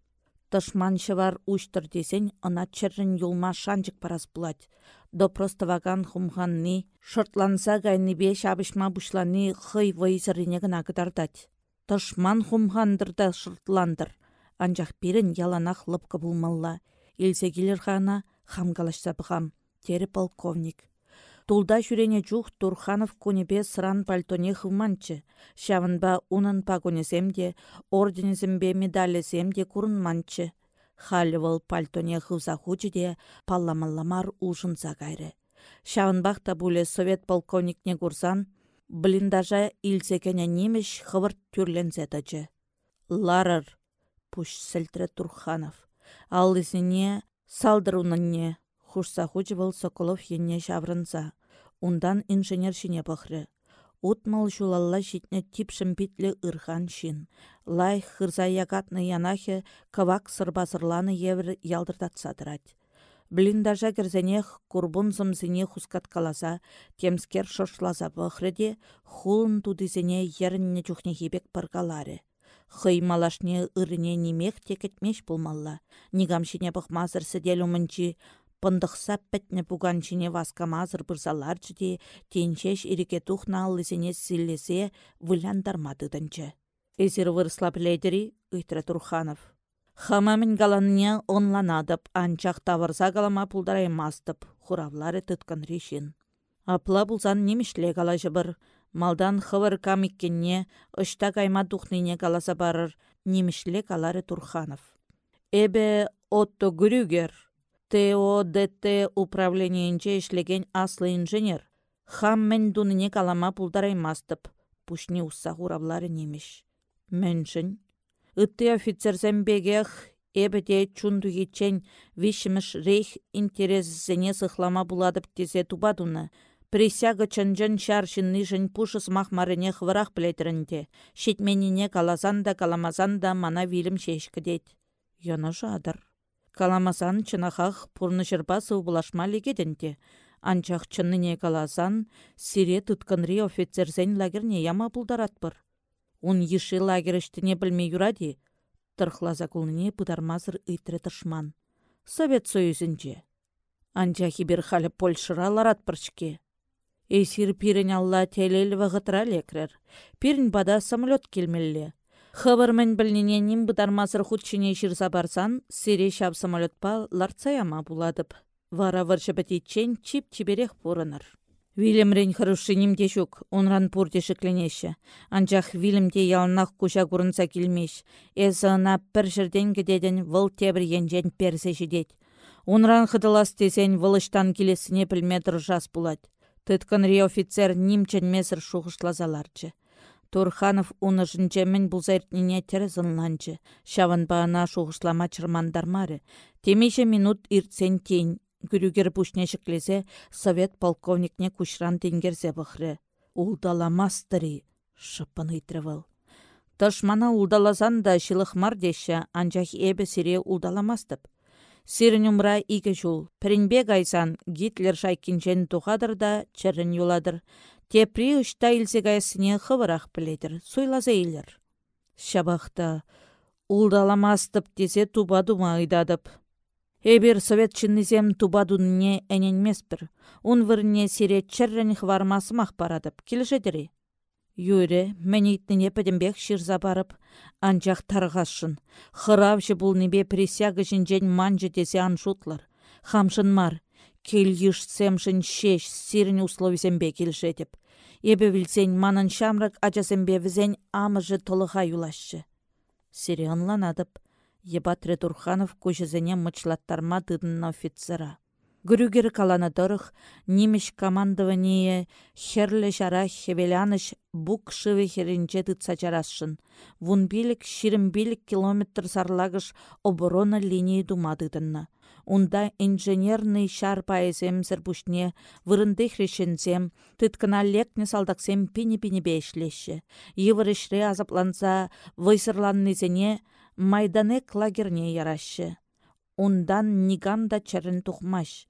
Тышман чывар уштыр десен, ына чыррын юлма шанчык парас до ваган хумханни, шортланса бе шабышма бушланы хый вайзырыне гына кытардать. Тышман хумхандыр да шыртландыр. Анжақ берін яланақ лыпкы булмалла. Илсе келер хана хамгалашса бұхам. Тері полковник. Тулда жүрене жух Турханов көнебе сыран пальтоне хылманчы. Шавынба унын пагонезем де, орденезембе медалезем де курынманчы. Халі пальтоне хывса хучиде палламалламар ужынса кайры. Шавынбақ та бұле совет полковникне курсан, блиндажа илсекене немеш хывырт түрленсе пуш сілтірі Турханов. Ал ізіне салдыруныне хушса хучы Соколов енне шаврынса. Ундан инженер шине пăхры. Утмал жулалла житне типшім битлі ырхан шин. Лай хырза ягатны янахе кавак сырбасырланы евр ялдыртатсадырать. Блиндажа кірзенех курбун зымзіне хускаткаласа, темскер шошлаза бұхреде, хулын тудызене ерінне чухне хибек пыргаларе. Хый малашне ырыне немех текетмеш булмалла. Нигамшине бұхмазыр сіделі умынчи, пындықса пәтне пуганчине васкамазыр бұрзалар жіде, тенчеш иреке тухна аллысене сіллесе выляндармадыдынчы. Эзір вырслап ледері, Үйтірі Турханов. Хамамын галанне онланадып, анчақ тавырса галама пулдараймастып, хуравлары. Апла бұлзан немішле бір, Малдан хывыр камиккенне, ұшта кайма тухныне каласа барыр, немішле калары Турханов. Эбе Отто Грюгер, ТОДТ управлениенче ишлеген аслы инженер. Хам мен дуныне калама пулдараймастып, пушни усса хуравлары немеш. Мэншін. Үтті офицерзен бегех, эбеде чундугичен вишіміш рейх интересзене сыхлама буладып тезе тубадуны, Присяга чынжын шаршынны жын пушыс махмарыне хвырах плетерінде. Шетменіне калазан да каламазан да мана вилім шешкідет. Яна жадыр. Каламазан чынахах пурны жырбасы булашма легедінде. Анчах чынныне калазан, сире тұткынри офицерзен лагерне яма бұлдаратпыр. Он еші лагеріштіне білмей юради, тұрхлаза кулыне пыдармазыр ыйтры тышман. Совет Союзінде. Анчахи бір халі Польшыра ларатпырчке. Эсир пирен алла телел вағытра лекрер. Пирін бада самолет келмелле. Хабармен білнене ним бұдармасыр худшыне шырса барсан, сире шап самолетпа ларцаяма буладып. Вара варшы бітетчен чип чиберех порыныр. Вильямрен хырушыним дешук, онран пурте шекленеші. Анчах Вильямде ялнақ куша курынса келмеш. Эзына пір жерден кедеден выл тебір енжен персе жидет. Онран хыдылас тесен вылыштан келесіне пілметр жас булать. Тытканри офицер нимчен месір шуғышлазаларчы. Турханов уны жінчемен бұлзайтнине терезінланчы. Шаван бағана шуғышлама чырмандармары. Темеше минут иртсен тень. Күрюгер пушне шеклесе совет полковникне кушран тенгерзе бұхры. Улдаламастыры, шыпын ыйтрывыл. Тышмана улдалазан да шылықмар деші, анчах эбі сире улдаламастып. Сирін умра игі жул. Пірінбек айсан Гитлер шайкинчен тухадыр да чәрін юладыр. Тепри ұшта илсе гайсыне хывырақ біледір. Суйлаза ейлер. Шабақта улдаламастып десе туба дума ыйдадып. Эбір совет чиннизем туба дунне әненмеспір. Ун вырне сире чәррен хвармасымақ парадып. Келжедірі. Юре, мен итнине пӹдембек ширза барып, анчах тарғашшын. Хыравшы бұл небе присяғы жінжен манжы тесе аншутлар. Хамшын мар, кел семшін шеш сирін условисембе келшетіп. Ебе вілсен манын шамрак ачасембе візен амыжы толыға юлашшы. Сире ынланадып, Ебатре Турханов көшізене мычлаттарма дыдын офицера. Грюгер каланадырых, немеш командование херле жара хевеляныш бук шыве херенче тытса жарасшын. Вун билік километр сарлагыш оборона линии думадыдынна. Унда инженерный шар паэземсір бұшне вырынды хрешензем, тыткына лекне салдаксем пини-пини бешлеші. Еврышре азапланса вайсырланнызене майданек лагерне ярашы. Ундан ниганда чәрін тухмаш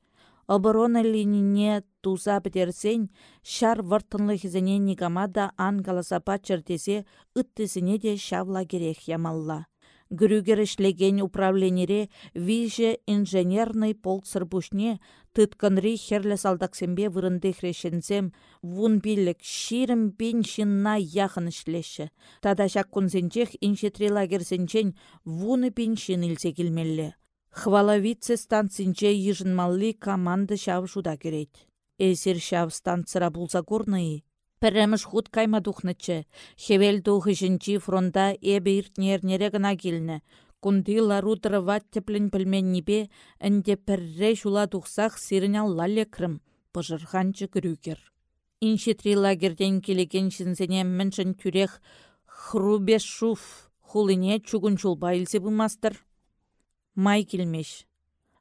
оборона линине туза бідерсен, шар вартынлы хизене нигамада ангаласа пачыртесе ыттысыне де шавла керек ямалла. Грюгер ишлеген управленире виже инженерный полк сырбушне тытканри херле салдаксембе вырынды хрешензем вун биллік ширім бен шинна яхын ішлеші. Тада жак иншетри лагерсенчен вуны бен шин илсе келмелле. Хвалавице станцинче малли команда шав шуда керет. Эсир шав станцыра булса курныя. Піріміш худ кайма духнычы. Хевел духы жінчі фронта эбе иртнернере гына келні. Кунды ларутыры ват теплін пілмен небе, әнде пірре жула дұқсақ сирін алла лекрім, пыжырханчы күрюкер. Иншетри лагерден келеген шинзене міншін түрек хрубешуф хулыне чугун чулба илсе май келмеш.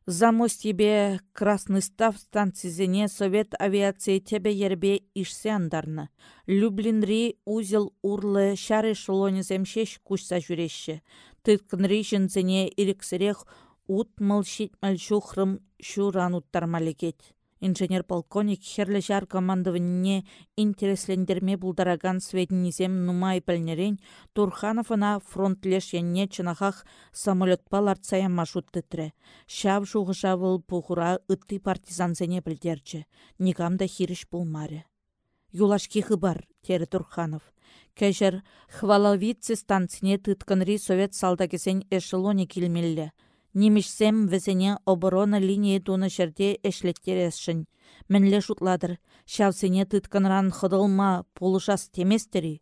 Замостебе Красный Став станцизене Совет авиации тебе ербе ишсе андарны. Люблинри узел урлы шары шелонезем шеш кушса жүрешші. Тыткынри жінзене ирексірех ут мылшит мальшухрым шуран уттармалегет инженер-полковник херлі жар интереслендерме булдараган сведенізем нумай пілнерен Турхановына фронтлеш енне чынахах самолетпа ларцая маршрут тітірі. Шав жуғыжавыл пухура ытты партизанзене білдерчі. Нигамда хиріш булмаре. Юлашки хыбар, тері Турханов. Кәжір хвалавицы станціне тытканри совет салдагесен эшелоне келмелі. Немешсем візіне оборона линии туны жерде эшлеттересшін. Мінле шутладыр, шавсене тытканран хыдылма полушас теместері.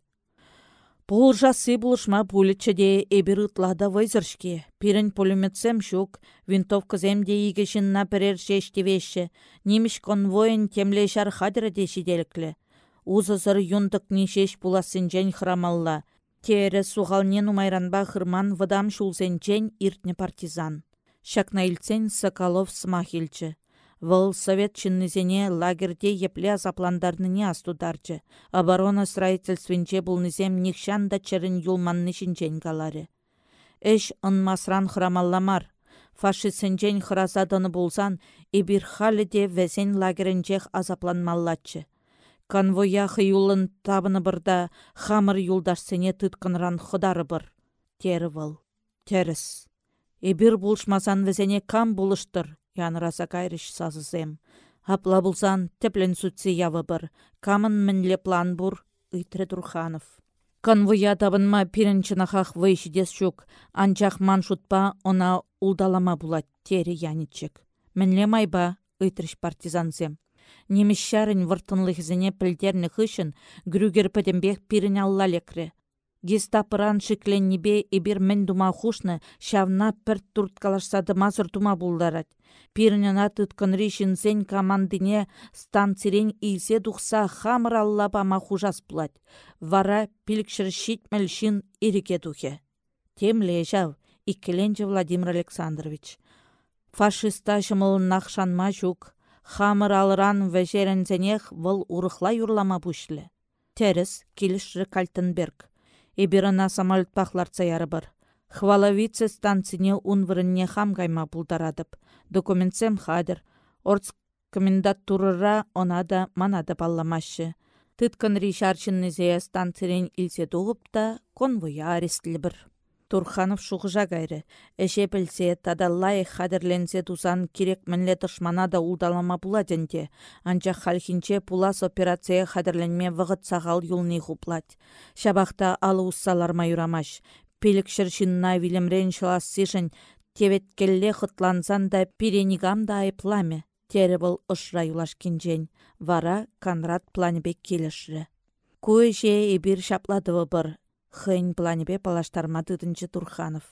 Полжасы булышма пулетчеде эбір ытлада вайзыршке. Пирін пулеметсем шук, винтовкызем де игешін на перер шештевеші. Немеш конвойын темле шар хадыры де шиделіклі. Узызыр юндық нешеш буласынжен храмалла. Тере суғалнен умайранба хырман вадам шулсенчен иртне партизан. Шакна илцен Соколов смахилчі. Вăл совет лагерде епле азапландарныне астударчы. Оборона строительствинче булнисем нихшан да чырын юлманны шинчен каларе. Эш ынмасран храмалламар. Фашистсенчен хырасадыны булсан, ибир халі де весен лагерінчех азапланмаллатчы. Конвоях юлын табыны бұрда хамыр юлдашсене тұтқынран құдары бір. Тері выл. Теріс. Эбір бұлшмасан візене кам бұлыштыр, яныраса кайрыш сазызем. Апла бұлсан теплен сүтсе явы бір. Камын мінле план бұр, үйтірі Турханов. Конвоя табынма вайшидес жүк, анчақ маншутпа она улдалама бұлат тері яничек. Мінле майба, үйтіріш партизанзем. Немещарын выртынлыхзіне пілдерні хышын грюгер пәдембек пирін алла лекрі. Гестапыран шикленнебе ебір мен дума хушны шавна пір турткалашсады мазыр дума булдарад. Пирінена тұткын зен командыне станцирен илсе дұқса хамыр аллаба хужас бұлад. Вара пілікшір шитмел шин ирике духе. Темле жав, иккеленче Владимир Александрович. Фашиста жымылын нақшанма жүк, Хамыр алыран вәжерінзенех выл урыхла юрлама бұшлі. Теріс келішрі Кальтенберг. Эбіріна самолетпақларца яры бір. Хвалавице станцине унвырынне хам гайма бұлдарадып. Документсем хадыр. Орц комендатурыра онада манады балламашы. Тыткын ришарчыннезе станцирен илсе туғып та конвоя арестлі бір. Турханов шуғжа гайры. Эше білсе, тадаллай хадерленсе тузан керек мінле тұшмана да улдалама бұладенде. Анча халхинче пулас операция хадерленме вғыт сағал юлны хуплать. Шабақта алы уссаларма юрамаш. Пелік шыршынна вилемрен шылас сишін, келле хытлансан да пиренигам да айпламе. Тері бұл ұшра юлаш кенжен. Вара Конрад келішрі. Куй же ебір шапладывы бір, Хэнь планебе палаштарма тытынчы Турханов.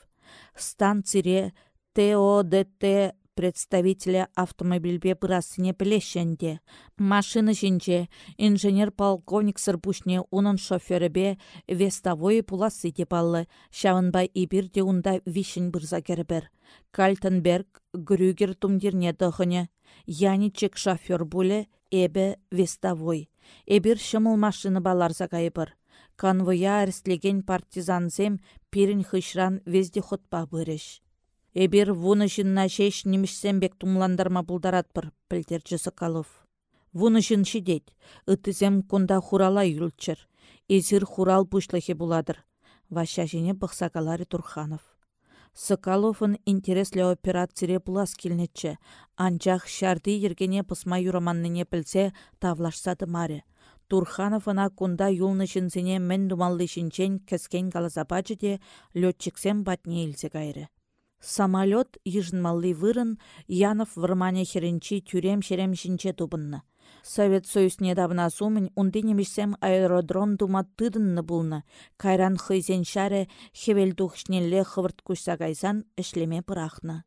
Станцире ТОДТ представителя автомобильбе пырасыне пілешенде. Машины жинче инженер-полковник сырпушне унын шоферебе вестовой пуласы депаллы. Шавынбай ибирде унда вишін кербер. Кальтенберг Грюгер тумдерне дұхыне. Яничек шофер буле эбе вестовой. Эбир шымыл машины баларза кайбыр конвоя әрслеген партизансем пирін хышран везде хотпа бұрыш. Эбір вуны жынна шеш немішсембек тумландарма бұлдаратпыр, пілдерчі Соколов. Вуны жын шидет, үтізем кунда хурала юлчыр. Эзір хурал бұшлығы буладыр. Ваша жіне бұқсакалары Турханов. Соколовын интереслі операцире бұлас келнетчі. Анчах шарды ергене пысма юраманныне пілсе тавлашсады маре. Турхановына кунда юлны жінзіне мен думаллы жінчен кәскен калазапачы де летчиксем батне илсе кайры. Самолет ежінмалли вырын Янов вырмане херенчи тюрем шерем жінче тубынны. Совет Союз недавно сумын унды немешсем аэродром дума тыдынны булны. Кайран хыйзен шаре хевел духшнелле хывырт кушса эшлеме пырахны.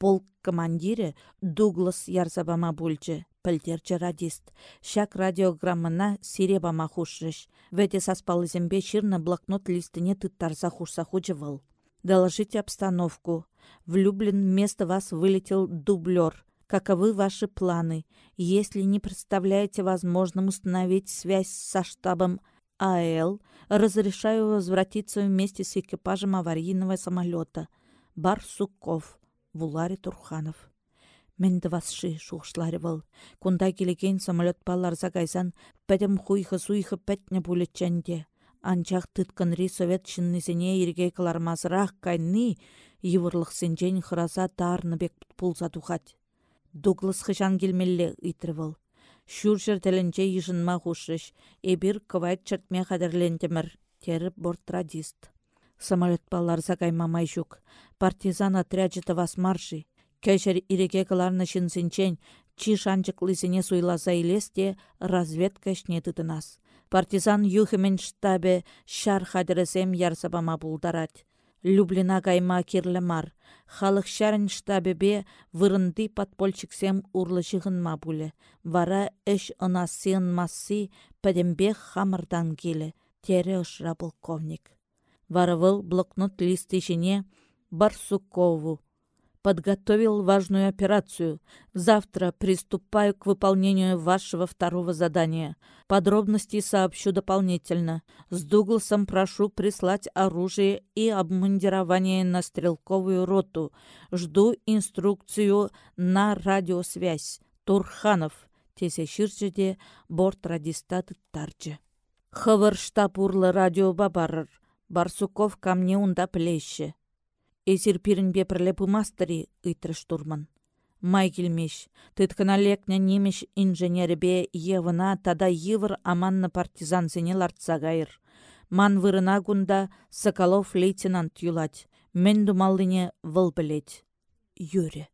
Полк командире Дуглас ярзабама бульчы пілдерчі радист. Шак радиограммына сире бама хушрыш. Вәте саспалы зембе ширны блокнот листіне тыттарса хушса хучывыл. Доложить обстановку. В Люблин вместо вас вылетел дублер. Каковы ваши планы? Если не представляете возможным установить связь со штабом АЛ, разрешаю возвратиться вместе с экипажем аварийного самолета. Барсуков, Вулари Турханов. Менді васшы шуғышлары был. Кунда келеген самолет баларза кайсан, пәдім хуйхы суйхы пәтне булетченде. Анчақ тытканри совет шыннызіне ерге кылармазырақ кайны, евырлық сенжен хыраса тарны бек пулза тухать. Дуглас хышан келмелле ыйтрывыл. Шүршір тілінче ежінма хушыш, эбір кывайт чертме қадірлендімір, теріп бортрадист. Самолет баларса каймамай жүк. Партизан отряджеті вас марши. Кәшір иреке кыларны чи шанчыклысыне суйласа илесте разведка шнетытынас. Партизан юхымен штабе шар хадіресем ярсабама булдарать. Люблина кайма кирлі мар. Халық шарын штабебе вырынды подпольчиксем урлы ма бұлі. Вара эш ынасыын массы пәдембе хамырдан келі. Ұшыра полковник. Варавыл блокнот лист ішіне Барсукову подготовил важную операцию. Завтра приступаю к выполнению вашего второго задания. Подробности сообщу дополнительно. С Дугласом прошу прислать оружие и обмундирование на стрелковую роту. Жду инструкцию на радиосвязь. Турханов. Тесе ширчеде борт радистаты тарчы. Хывыр штаб урлы радио бабарыр. Барсуков ко мне унда плеще. Эсир пирінбе пірлі пымастыры ыйтры штурман. Май келмеш, тыткана лекне немеш инженербе евына тада йывыр аманны партизан зене лартса. Ман вырына гунда Соколов лейтенант юлать. Мен думаллыне выл білет. Юре.